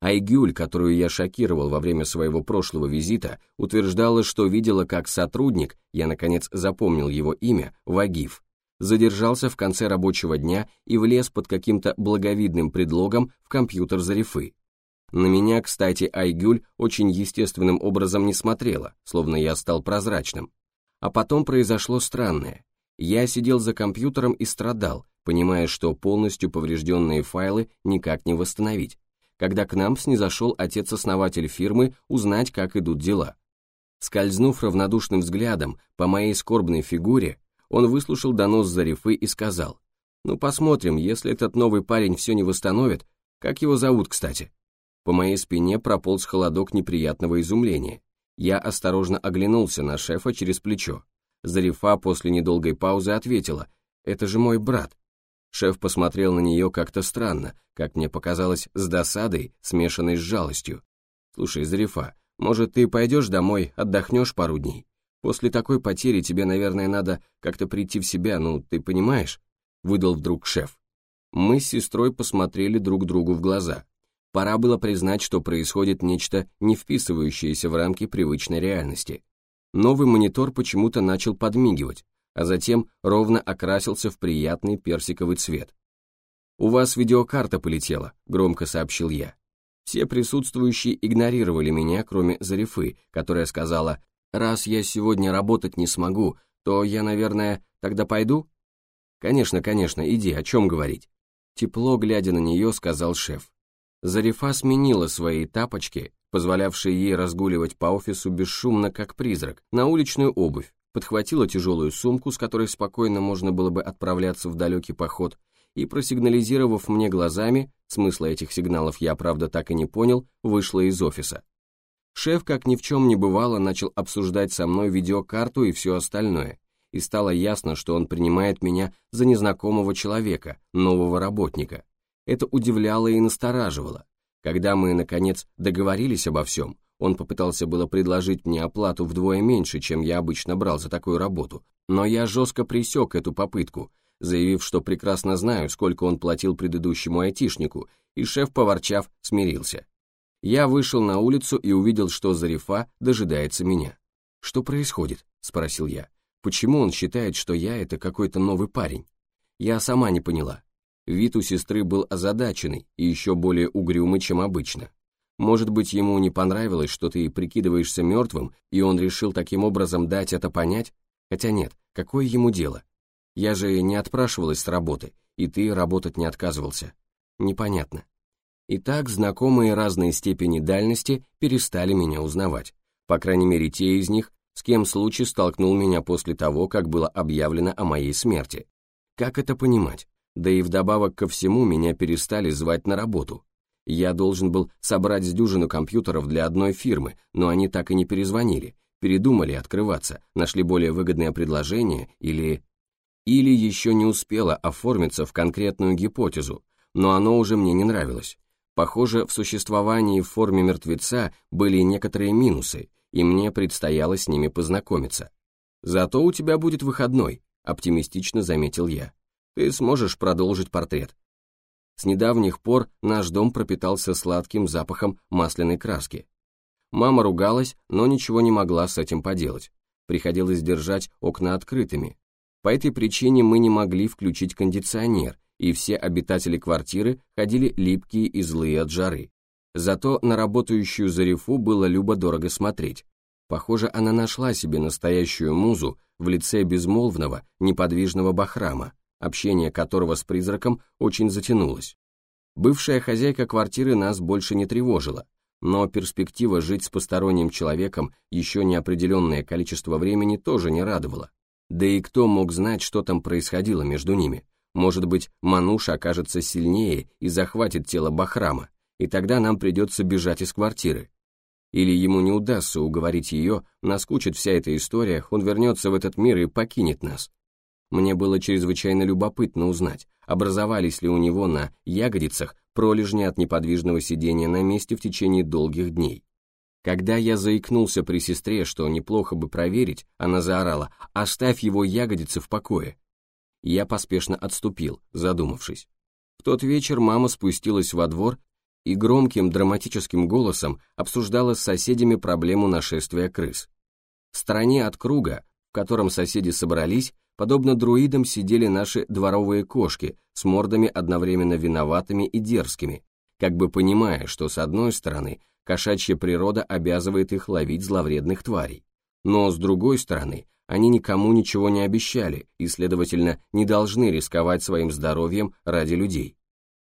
Айгюль, которую я шокировал во время своего прошлого визита, утверждала, что видела, как сотрудник, я наконец запомнил его имя, Вагиф, задержался в конце рабочего дня и влез под каким-то благовидным предлогом в компьютер Зарифы. На меня, кстати, Айгюль очень естественным образом не смотрела, словно я стал прозрачным. А потом произошло странное. Я сидел за компьютером и страдал, понимая, что полностью поврежденные файлы никак не восстановить, когда к нам снизошел отец-основатель фирмы узнать, как идут дела. Скользнув равнодушным взглядом по моей скорбной фигуре, он выслушал донос Зарифы и сказал, «Ну посмотрим, если этот новый парень все не восстановит, как его зовут, кстати?» По моей спине прополз холодок неприятного изумления. Я осторожно оглянулся на шефа через плечо. Зарифа после недолгой паузы ответила, «Это же мой брат». Шеф посмотрел на нее как-то странно, как мне показалось, с досадой, смешанной с жалостью. «Слушай, Зарифа, может, ты пойдешь домой, отдохнешь пару дней? После такой потери тебе, наверное, надо как-то прийти в себя, ну, ты понимаешь?» Выдал вдруг шеф. Мы с сестрой посмотрели друг другу в глаза. Пора было признать, что происходит нечто, не вписывающееся в рамки привычной реальности. Новый монитор почему-то начал подмигивать, а затем ровно окрасился в приятный персиковый цвет. «У вас видеокарта полетела», — громко сообщил я. Все присутствующие игнорировали меня, кроме Зарифы, которая сказала Раз я сегодня работать не смогу, то я, наверное, тогда пойду? Конечно, конечно, иди, о чем говорить? Тепло, глядя на нее, сказал шеф. Зарифа сменила свои тапочки, позволявшие ей разгуливать по офису бесшумно, как призрак, на уличную обувь, подхватила тяжелую сумку, с которой спокойно можно было бы отправляться в далекий поход, и, просигнализировав мне глазами, смысла этих сигналов я, правда, так и не понял, вышла из офиса. Шеф, как ни в чем не бывало, начал обсуждать со мной видеокарту и все остальное, и стало ясно, что он принимает меня за незнакомого человека, нового работника. Это удивляло и настораживало. Когда мы, наконец, договорились обо всем, Он попытался было предложить мне оплату вдвое меньше, чем я обычно брал за такую работу, но я жестко пресек эту попытку, заявив, что прекрасно знаю, сколько он платил предыдущему айтишнику, и шеф, поворчав, смирился. Я вышел на улицу и увидел, что Зарифа дожидается меня. «Что происходит?» – спросил я. «Почему он считает, что я – это какой-то новый парень?» Я сама не поняла. Вид у сестры был озадаченный и еще более угрюмый, чем обычно. Может быть, ему не понравилось, что ты прикидываешься мертвым, и он решил таким образом дать это понять? Хотя нет, какое ему дело? Я же не отпрашивалась с работы, и ты работать не отказывался. Непонятно. Итак, знакомые разной степени дальности перестали меня узнавать. По крайней мере, те из них, с кем случай столкнул меня после того, как было объявлено о моей смерти. Как это понимать? Да и вдобавок ко всему меня перестали звать на работу. Я должен был собрать с дюжину компьютеров для одной фирмы, но они так и не перезвонили, передумали открываться, нашли более выгодное предложение или... Или еще не успела оформиться в конкретную гипотезу, но оно уже мне не нравилось. Похоже, в существовании в форме мертвеца были некоторые минусы, и мне предстояло с ними познакомиться. «Зато у тебя будет выходной», — оптимистично заметил я. «Ты сможешь продолжить портрет». С недавних пор наш дом пропитался сладким запахом масляной краски. Мама ругалась, но ничего не могла с этим поделать. Приходилось держать окна открытыми. По этой причине мы не могли включить кондиционер, и все обитатели квартиры ходили липкие и злые от жары. Зато на работающую Зарифу было любо-дорого смотреть. Похоже, она нашла себе настоящую музу в лице безмолвного, неподвижного Бахрама, общение которого с призраком очень затянулось. Бывшая хозяйка квартиры нас больше не тревожила, но перспектива жить с посторонним человеком еще неопределенное количество времени тоже не радовала. Да и кто мог знать, что там происходило между ними? Может быть, Мануш окажется сильнее и захватит тело Бахрама, и тогда нам придется бежать из квартиры. Или ему не удастся уговорить ее, наскучит вся эта история, он вернется в этот мир и покинет нас. Мне было чрезвычайно любопытно узнать, образовались ли у него на ягодицах пролежни от неподвижного сидения на месте в течение долгих дней. Когда я заикнулся при сестре, что неплохо бы проверить, она заорала «Оставь его ягодицы в покое!» Я поспешно отступил, задумавшись. В тот вечер мама спустилась во двор и громким драматическим голосом обсуждала с соседями проблему нашествия крыс. В стороне от круга, в котором соседи собрались, подобно друидам сидели наши дворовые кошки с мордами одновременно виноватыми и дерзкими, как бы понимая, что с одной стороны кошачья природа обязывает их ловить зловредных тварей, но с другой стороны они никому ничего не обещали и, следовательно, не должны рисковать своим здоровьем ради людей.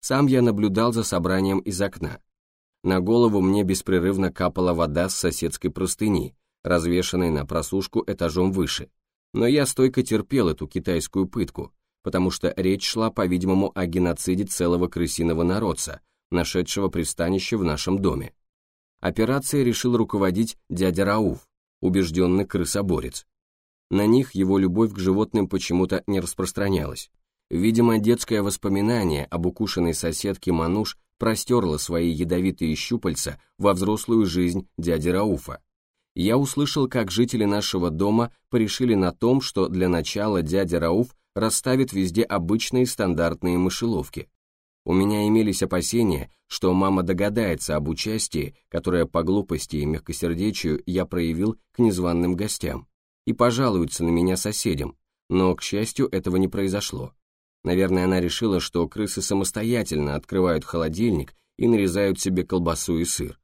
Сам я наблюдал за собранием из окна. На голову мне беспрерывно капала вода с соседской простыни, развешанной на просушку этажом выше. Но я стойко терпел эту китайскую пытку, потому что речь шла, по-видимому, о геноциде целого крысиного народца, нашедшего пристанище в нашем доме. Операцией решил руководить дядя Рауф, убежденный крысоборец. На них его любовь к животным почему-то не распространялась. Видимо, детское воспоминание об укушенной соседке Мануш простерло свои ядовитые щупальца во взрослую жизнь дяди Рауфа. Я услышал, как жители нашего дома порешили на том, что для начала дядя Рауф расставит везде обычные стандартные мышеловки. У меня имелись опасения, что мама догадается об участии, которое по глупости и мягкосердечию я проявил к незваным гостям, и пожалуется на меня соседям, но, к счастью, этого не произошло. Наверное, она решила, что крысы самостоятельно открывают холодильник и нарезают себе колбасу и сыр.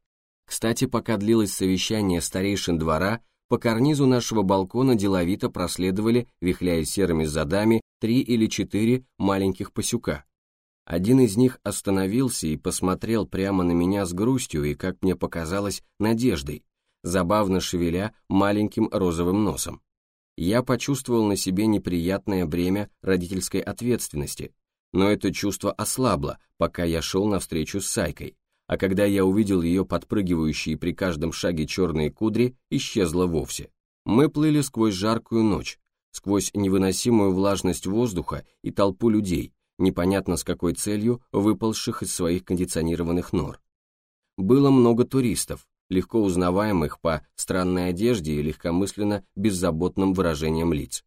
Кстати, пока длилось совещание старейшин двора, по карнизу нашего балкона деловито проследовали, вихляя серыми задами, три или четыре маленьких пасюка. Один из них остановился и посмотрел прямо на меня с грустью и, как мне показалось, надеждой, забавно шевеля маленьким розовым носом я почувствовал на себе неприятное бремя родительской ответственности, но это чувство ослабло, пока я шел навстречу с Сайкой, а когда я увидел ее подпрыгивающие при каждом шаге черные кудри, исчезло вовсе. Мы плыли сквозь жаркую ночь, сквозь невыносимую влажность воздуха и толпу людей, непонятно с какой целью, выползших из своих кондиционированных нор. Было много туристов, легко узнаваемых по странной одежде и легкомысленно беззаботным выражением лиц.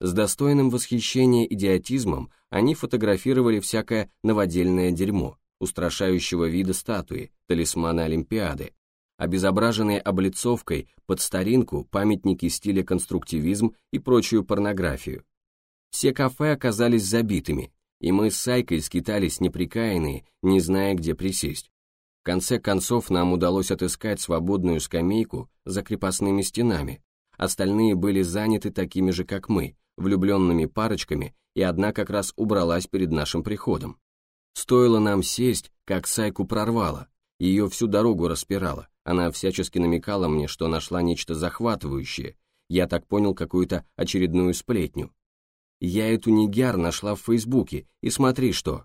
С достойным восхищения идиотизмом они фотографировали всякое новодельное дерьмо, устрашающего вида статуи, талисманы Олимпиады, обезображенные облицовкой под старинку памятники стиля конструктивизм и прочую порнографию. Все кафе оказались забитыми, и мы с Сайкой скитались неприкаянные, не зная, где присесть. В конце концов нам удалось отыскать свободную скамейку за крепостными стенами, остальные были заняты такими же, как мы, влюбленными парочками, и одна как раз убралась перед нашим приходом. Стоило нам сесть, как Сайку прорвало, ее всю дорогу распирало, она всячески намекала мне, что нашла нечто захватывающее, я так понял какую-то очередную сплетню. Я эту Нигяр нашла в Фейсбуке, и смотри что.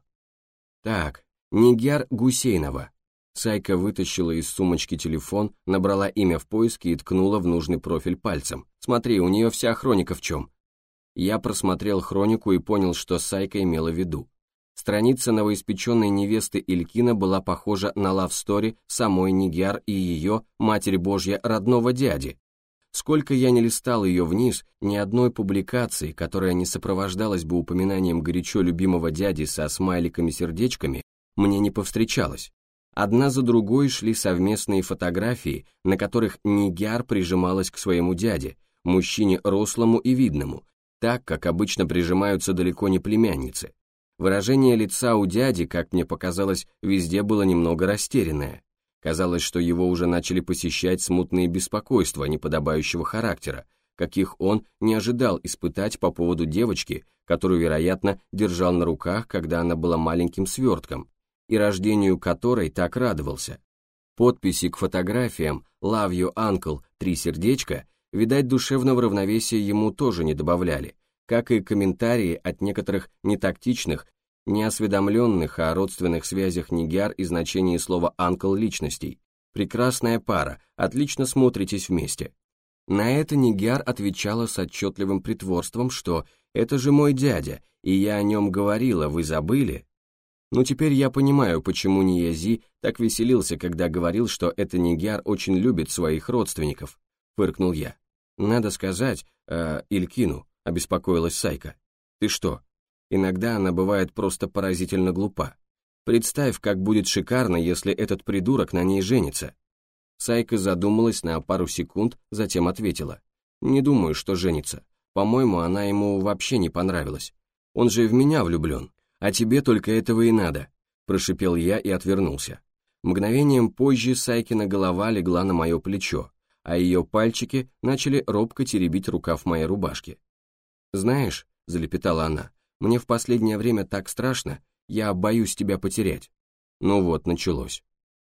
Так, Нигяр Гусейнова. Сайка вытащила из сумочки телефон, набрала имя в поиске и ткнула в нужный профиль пальцем. Смотри, у нее вся хроника в чем. Я просмотрел хронику и понял, что Сайка имела в виду. Страница новоиспеченной невесты Илькина была похожа на лавстори самой Нигяр и ее, Матерь Божья, родного дяди. Сколько я не листал ее вниз, ни одной публикации, которая не сопровождалась бы упоминанием горячо любимого дяди со смайликами-сердечками, мне не повстречалось. Одна за другой шли совместные фотографии, на которых Нигяр прижималась к своему дяде, мужчине рослому и видному, так, как обычно прижимаются далеко не племянницы. Выражение лица у дяди, как мне показалось, везде было немного растерянное. Казалось, что его уже начали посещать смутные беспокойства неподобающего характера, каких он не ожидал испытать по поводу девочки, которую, вероятно, держал на руках, когда она была маленьким свертком, и рождению которой так радовался. Подписи к фотографиям «Love you, uncle» три сердечка, видать, душевного равновесия ему тоже не добавляли, как и комментарии от некоторых нетактичных, неосведомленных о родственных связях Нигяр и значении слова «анкл» личностей. Прекрасная пара, отлично смотритесь вместе. На это Нигяр отвечала с отчетливым притворством, что «это же мой дядя, и я о нем говорила, вы забыли?» Ну теперь я понимаю, почему Ниязи так веселился, когда говорил, что это Нигяр очень любит своих родственников, фыркнул я. Надо сказать, э, Илькину, обеспокоилась Сайка. «Ты что? Иногда она бывает просто поразительно глупа. Представь, как будет шикарно, если этот придурок на ней женится». Сайка задумалась на пару секунд, затем ответила. «Не думаю, что женится. По-моему, она ему вообще не понравилась. Он же в меня влюблен. А тебе только этого и надо», – прошипел я и отвернулся. Мгновением позже Сайкина голова легла на мое плечо, а ее пальчики начали робко теребить рукав моей рубашки. «Знаешь», — залепетала она, — «мне в последнее время так страшно, я боюсь тебя потерять». Ну вот, началось.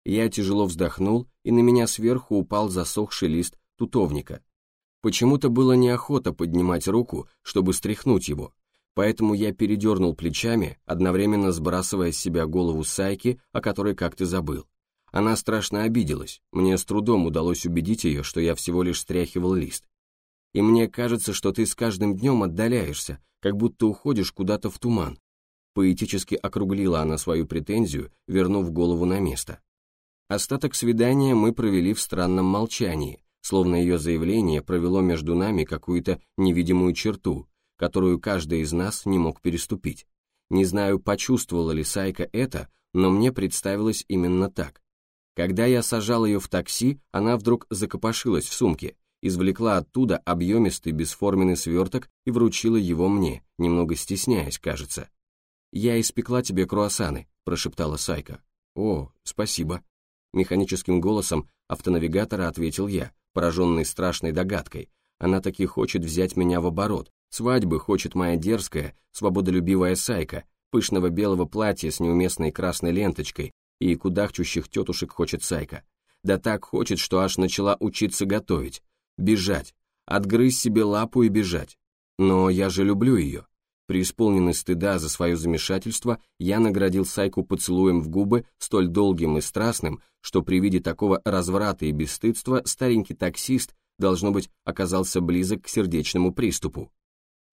Я тяжело вздохнул, и на меня сверху упал засохший лист тутовника. Почему-то было неохота поднимать руку, чтобы стряхнуть его, поэтому я передернул плечами, одновременно сбрасывая с себя голову Сайки, о которой как-то забыл. Она страшно обиделась, мне с трудом удалось убедить ее, что я всего лишь стряхивал лист и мне кажется, что ты с каждым днем отдаляешься, как будто уходишь куда-то в туман. Поэтически округлила она свою претензию, вернув голову на место. Остаток свидания мы провели в странном молчании, словно ее заявление провело между нами какую-то невидимую черту, которую каждый из нас не мог переступить. Не знаю, почувствовала ли Сайка это, но мне представилось именно так. Когда я сажал ее в такси, она вдруг закопошилась в сумке, извлекла оттуда объемистый бесформенный сверток и вручила его мне, немного стесняясь, кажется. «Я испекла тебе круассаны», – прошептала Сайка. «О, спасибо». Механическим голосом автонавигатора ответил я, пораженный страшной догадкой. Она таки хочет взять меня в оборот. Свадьбы хочет моя дерзкая, свободолюбивая Сайка, пышного белого платья с неуместной красной ленточкой и кудахчущих тетушек хочет Сайка. Да так хочет, что аж начала учиться готовить. Бежать. Отгрызть себе лапу и бежать. Но я же люблю ее. Преисполненный стыда за свое замешательство, я наградил Сайку поцелуем в губы столь долгим и страстным, что при виде такого разврата и бесстыдства старенький таксист, должно быть, оказался близок к сердечному приступу.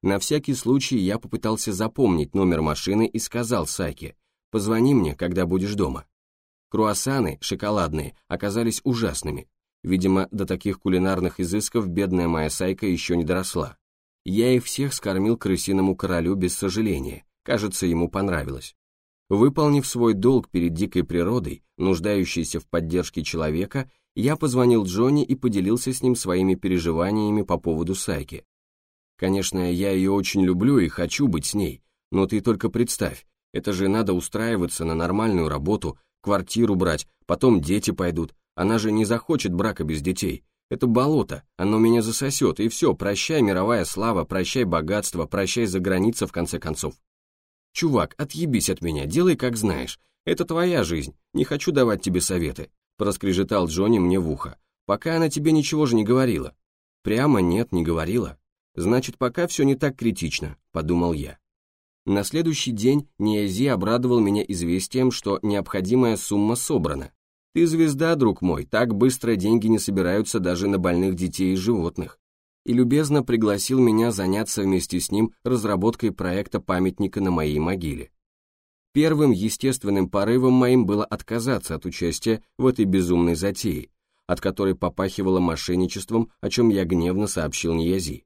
На всякий случай я попытался запомнить номер машины и сказал Сайке, «Позвони мне, когда будешь дома». Круассаны, шоколадные, оказались ужасными. Видимо, до таких кулинарных изысков бедная моя сайка еще не доросла. Я их всех скормил крысиному королю без сожаления, кажется, ему понравилось. Выполнив свой долг перед дикой природой, нуждающейся в поддержке человека, я позвонил Джонни и поделился с ним своими переживаниями по поводу Сайки. Конечно, я ее очень люблю и хочу быть с ней, но ты только представь, это же надо устраиваться на нормальную работу, квартиру брать, потом дети пойдут, она же не захочет брака без детей, это болото, оно меня засосет, и все, прощай мировая слава, прощай богатство, прощай за граница в конце концов. Чувак, отъебись от меня, делай как знаешь, это твоя жизнь, не хочу давать тебе советы, проскрежетал Джонни мне в ухо, пока она тебе ничего же не говорила. Прямо нет, не говорила. Значит, пока все не так критично, подумал я. На следующий день Ниази обрадовал меня известием, что необходимая сумма собрана, ты звезда, друг мой, так быстро деньги не собираются даже на больных детей и животных. И любезно пригласил меня заняться вместе с ним разработкой проекта памятника на моей могиле. Первым естественным порывом моим было отказаться от участия в этой безумной затее, от которой попахивало мошенничеством, о чем я гневно сообщил Ниязи.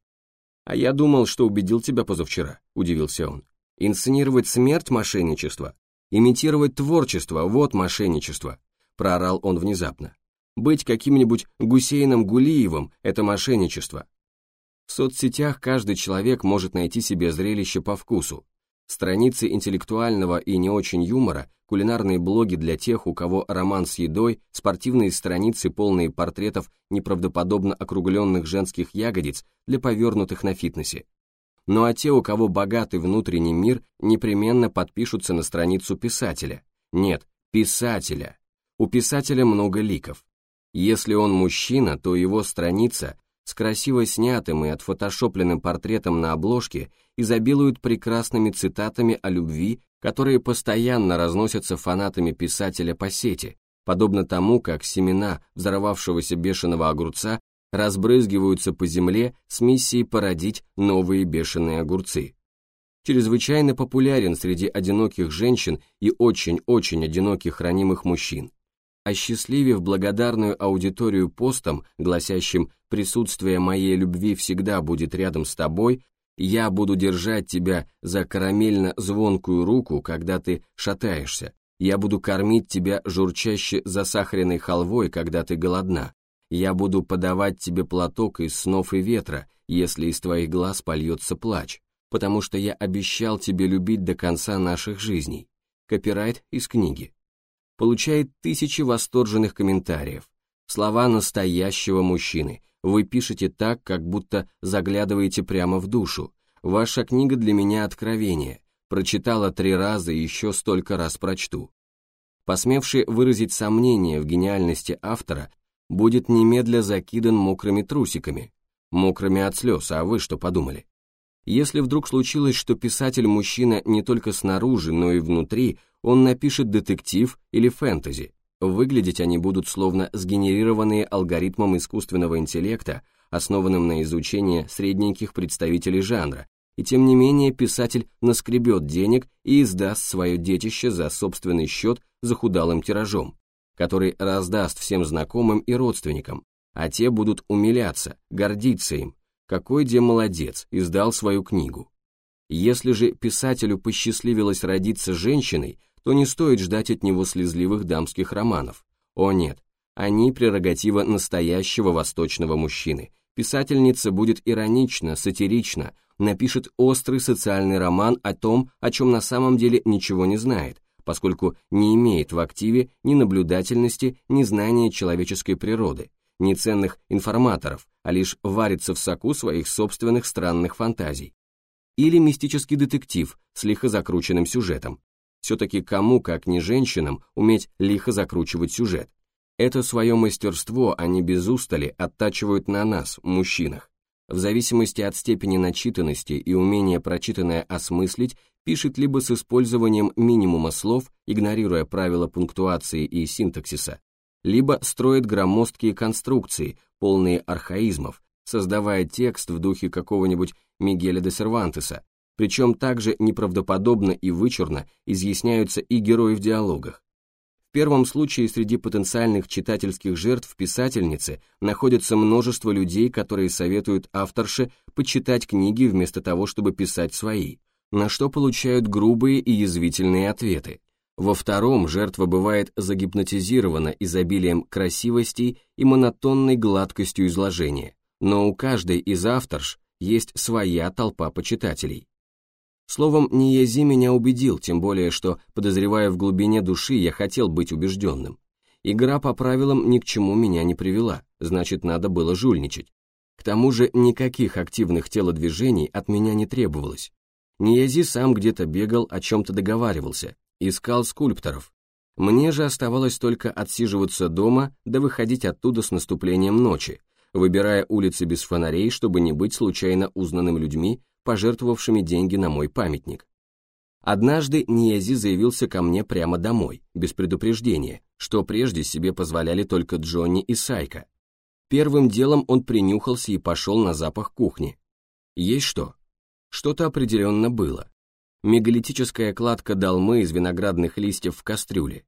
«А я думал, что убедил тебя позавчера», — удивился он. «Инсценировать смерть мошенничества, имитировать творчество — вот мошенничество проорал он внезапно. «Быть каким-нибудь Гусейном Гулиевым – это мошенничество». В соцсетях каждый человек может найти себе зрелище по вкусу. Страницы интеллектуального и не очень юмора, кулинарные блоги для тех, у кого роман с едой, спортивные страницы, полные портретов неправдоподобно округленных женских ягодиц для повернутых на фитнесе. Ну а те, у кого богатый внутренний мир, непременно подпишутся на страницу писателя. Нет, писателя. У писателя много ликов. Если он мужчина, то его страница с красиво снятым и отфотошопленным портретом на обложке изобилует прекрасными цитатами о любви, которые постоянно разносятся фанатами писателя по сети, подобно тому, как семена взорвавшегося бешеного огурца разбрызгиваются по земле с миссией породить новые бешеные огурцы. Чрезвычайно популярен среди одиноких женщин и очень-очень одиноких ранимых мужчин осчастливив благодарную аудиторию постом, гласящим «присутствие моей любви всегда будет рядом с тобой», «я буду держать тебя за карамельно-звонкую руку, когда ты шатаешься», «я буду кормить тебя журчаще засахаренной халвой, когда ты голодна», «я буду подавать тебе платок из снов и ветра, если из твоих глаз польется плач», потому что я обещал тебе любить до конца наших жизней. Копирайт из книги получает тысячи восторженных комментариев. Слова настоящего мужчины. Вы пишете так, как будто заглядываете прямо в душу. Ваша книга для меня откровение. Прочитала три раза и еще столько раз прочту. Посмевший выразить сомнение в гениальности автора будет немедля закидан мокрыми трусиками. Мокрыми от слез, а вы что подумали? Если вдруг случилось, что писатель-мужчина не только снаружи, но и внутри, он напишет детектив или фэнтези. Выглядеть они будут словно сгенерированные алгоритмом искусственного интеллекта, основанным на изучении средненьких представителей жанра, и тем не менее писатель наскребет денег и издаст свое детище за собственный счет захудалым тиражом, который раздаст всем знакомым и родственникам, а те будут умиляться, гордиться им. Какой де молодец, издал свою книгу. Если же писателю посчастливилось родиться женщиной, то не стоит ждать от него слезливых дамских романов. О нет, они прерогатива настоящего восточного мужчины. Писательница будет иронична, сатирична, напишет острый социальный роман о том, о чем на самом деле ничего не знает, поскольку не имеет в активе ни наблюдательности, ни знания человеческой природы, ни ценных информаторов, а лишь варится в соку своих собственных странных фантазий. Или мистический детектив с лихо закрученным сюжетом, все-таки кому, как не женщинам, уметь лихо закручивать сюжет. Это свое мастерство они без устали оттачивают на нас, мужчинах. В зависимости от степени начитанности и умения прочитанное осмыслить, пишет либо с использованием минимума слов, игнорируя правила пунктуации и синтаксиса, либо строит громоздкие конструкции, полные архаизмов, создавая текст в духе какого-нибудь Мигеля де Сервантеса, причем также неправдоподобно и вычурно изъясняются и герои в диалогах. В первом случае среди потенциальных читательских жертв писательницы находится множество людей, которые советуют авторше почитать книги вместо того, чтобы писать свои, на что получают грубые и язвительные ответы. Во втором жертва бывает загипнотизирована изобилием красивостей и монотонной гладкостью изложения, но у каждой из авторш есть своя толпа почитателей. Словом, Ниези меня убедил, тем более, что, подозревая в глубине души, я хотел быть убежденным. Игра по правилам ни к чему меня не привела, значит, надо было жульничать. К тому же никаких активных телодвижений от меня не требовалось. Ниези сам где-то бегал, о чем-то договаривался, искал скульпторов. Мне же оставалось только отсиживаться дома да выходить оттуда с наступлением ночи, выбирая улицы без фонарей, чтобы не быть случайно узнанным людьми пожертвовавшими деньги на мой памятник. Однажды Ниези заявился ко мне прямо домой, без предупреждения, что прежде себе позволяли только Джонни и Сайка. Первым делом он принюхался и пошел на запах кухни. Есть что? Что-то определенно было. Мегалитическая кладка долмы из виноградных листьев в кастрюле.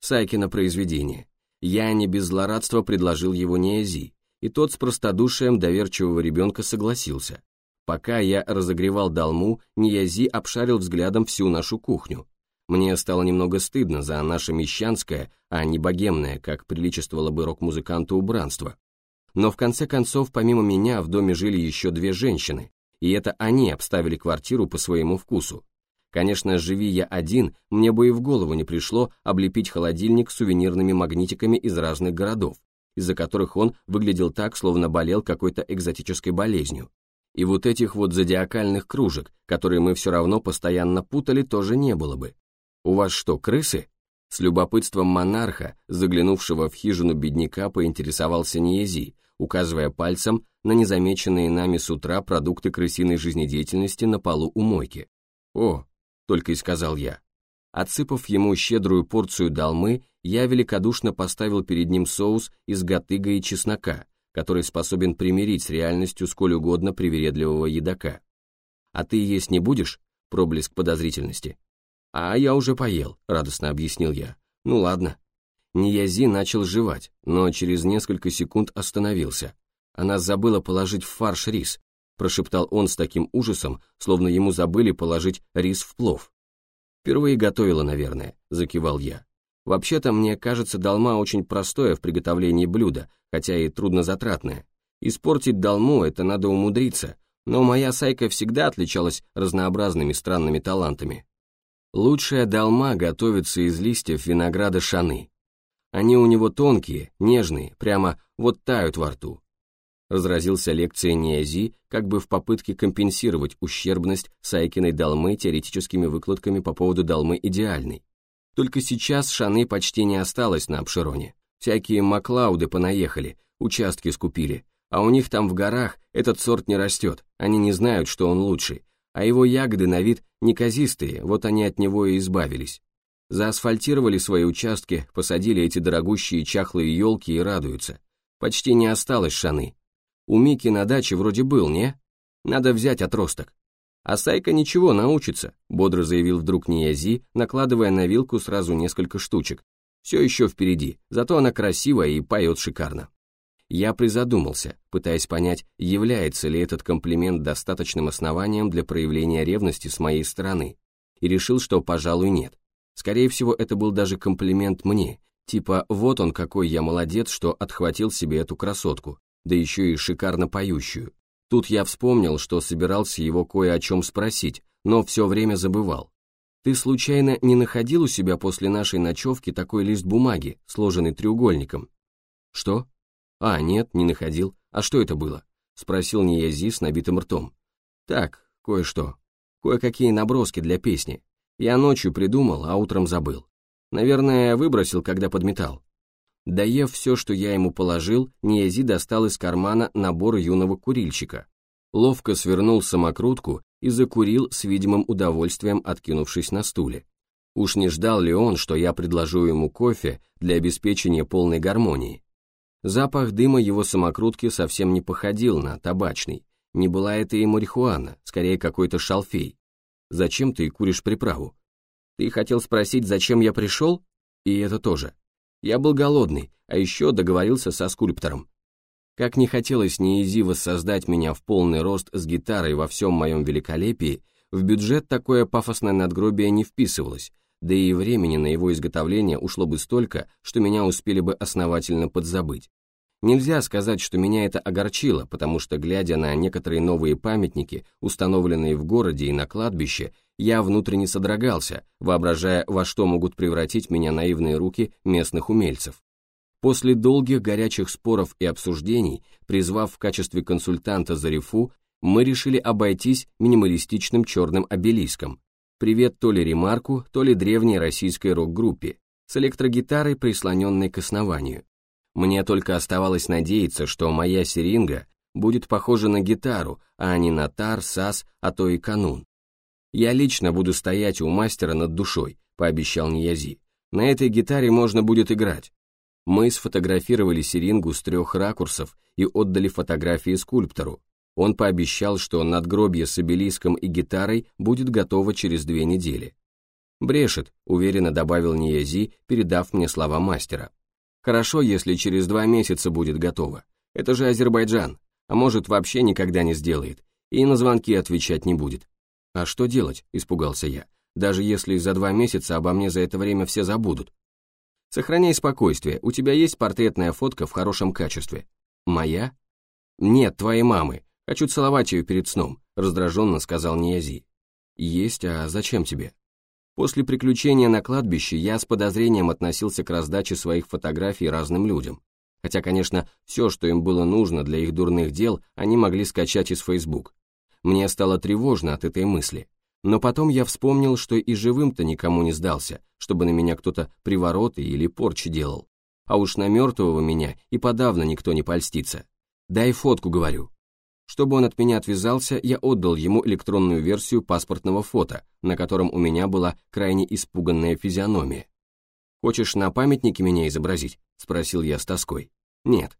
Сайкино произведение. Я не без злорадства предложил его Ниези, и тот с простодушием доверчивого ребенка согласился. Пока я разогревал долму, Ниязи обшарил взглядом всю нашу кухню. Мне стало немного стыдно за наше мещанское, а не богемное, как приличествовало бы рок-музыканту убранство. Но в конце концов, помимо меня, в доме жили еще две женщины, и это они обставили квартиру по своему вкусу. Конечно, живи я один, мне бы и в голову не пришло облепить холодильник сувенирными магнитиками из разных городов, из-за которых он выглядел так, словно болел какой-то экзотической болезнью. И вот этих вот зодиакальных кружек, которые мы все равно постоянно путали, тоже не было бы. У вас что, крысы? С любопытством монарха, заглянувшего в хижину бедняка, поинтересовался Ниези, указывая пальцем на незамеченные нами с утра продукты крысиной жизнедеятельности на полу у мойки. «О», — только и сказал я. Отсыпав ему щедрую порцию долмы, я великодушно поставил перед ним соус из гатыга и чеснока, который способен примирить с реальностью сколь угодно привередливого едока. «А ты есть не будешь?» — проблеск подозрительности. «А я уже поел», — радостно объяснил я. «Ну ладно». Ниязи начал жевать, но через несколько секунд остановился. Она забыла положить в фарш рис, прошептал он с таким ужасом, словно ему забыли положить рис в плов. «Впервые готовила, наверное», — закивал я. «Вообще-то, мне кажется, долма очень простое в приготовлении блюда, хотя и труднозатратное. Испортить долму — это надо умудриться, но моя сайка всегда отличалась разнообразными странными талантами. Лучшая долма готовится из листьев винограда шаны. Они у него тонкие, нежные, прямо вот тают во рту. Разразился лекция Ниази, как бы в попытке компенсировать ущербность Сайкиной долмы теоретическими выкладками по поводу долмы идеальной. Только сейчас шаны почти не осталось на обшироне. Всякие Маклауды понаехали, участки скупили, а у них там в горах этот сорт не растет, они не знают, что он лучший, а его ягоды на вид неказистые, вот они от него и избавились. Заасфальтировали свои участки, посадили эти дорогущие чахлые елки и радуются. Почти не осталось шаны. У Мики на даче вроде был, не? Надо взять отросток. А Сайка ничего, научится, бодро заявил вдруг Ниязи, накладывая на вилку сразу несколько штучек, все еще впереди, зато она красивая и поет шикарно. Я призадумался, пытаясь понять, является ли этот комплимент достаточным основанием для проявления ревности с моей стороны, и решил, что, пожалуй, нет. Скорее всего, это был даже комплимент мне, типа «вот он какой я молодец, что отхватил себе эту красотку, да еще и шикарно поющую». Тут я вспомнил, что собирался его кое о чем спросить, но все время забывал. Ты случайно не находил у себя после нашей ночевки такой лист бумаги, сложенный треугольником? Что? А, нет, не находил. А что это было? Спросил Ниязи с набитым ртом. Так, кое-что. Кое-какие наброски для песни. Я ночью придумал, а утром забыл. Наверное, выбросил, когда подметал. Доев все, что я ему положил, Ниязи достал из кармана набор юного курильщика. Ловко свернул самокрутку и закурил с видимым удовольствием, откинувшись на стуле. Уж не ждал ли он, что я предложу ему кофе для обеспечения полной гармонии? Запах дыма его самокрутки совсем не походил на табачный. Не была это и марихуана, скорее какой-то шалфей. Зачем ты куришь приправу? Ты хотел спросить, зачем я пришел? И это тоже. Я был голодный, а еще договорился со скульптором. Как не хотелось Ниези воссоздать меня в полный рост с гитарой во всем моем великолепии, в бюджет такое пафосное надгробие не вписывалось, да и времени на его изготовление ушло бы столько, что меня успели бы основательно подзабыть. Нельзя сказать, что меня это огорчило, потому что, глядя на некоторые новые памятники, установленные в городе и на кладбище, я внутренне содрогался, воображая, во что могут превратить меня наивные руки местных умельцев. После долгих горячих споров и обсуждений, призвав в качестве консультанта Зарифу, мы решили обойтись минималистичным черным обелиском. Привет то ли ремарку, то ли древней российской рок-группе, с электрогитарой, прислоненной к основанию. Мне только оставалось надеяться, что моя серинга будет похожа на гитару, а не на тар, сас, а то и канун. «Я лично буду стоять у мастера над душой», — пообещал Ниязи. «На этой гитаре можно будет играть». Мы сфотографировали серингу с трех ракурсов и отдали фотографии скульптору. Он пообещал, что надгробье с обелиском и гитарой будет готово через две недели. «Брешет», — уверенно добавил Ниязи, передав мне слова мастера. Хорошо, если через два месяца будет готово. Это же Азербайджан, а может вообще никогда не сделает, и на звонки отвечать не будет. А что делать, испугался я, даже если за два месяца обо мне за это время все забудут. Сохраняй спокойствие, у тебя есть портретная фотка в хорошем качестве. Моя? Нет, твоей мамы. Хочу целовать ее перед сном, раздраженно сказал Ниязи. Есть, а зачем тебе? После приключения на кладбище я с подозрением относился к раздаче своих фотографий разным людям. Хотя, конечно, все, что им было нужно для их дурных дел, они могли скачать из Facebook. Мне стало тревожно от этой мысли. Но потом я вспомнил, что и живым-то никому не сдался, чтобы на меня кто-то привороты или порчи делал. А уж на мертвого меня и подавно никто не польстится. «Дай фотку», — говорю. Чтобы он от меня отвязался, я отдал ему электронную версию паспортного фото, на котором у меня была крайне испуганная физиономия. «Хочешь на памятнике меня изобразить?» – спросил я с тоской. «Нет,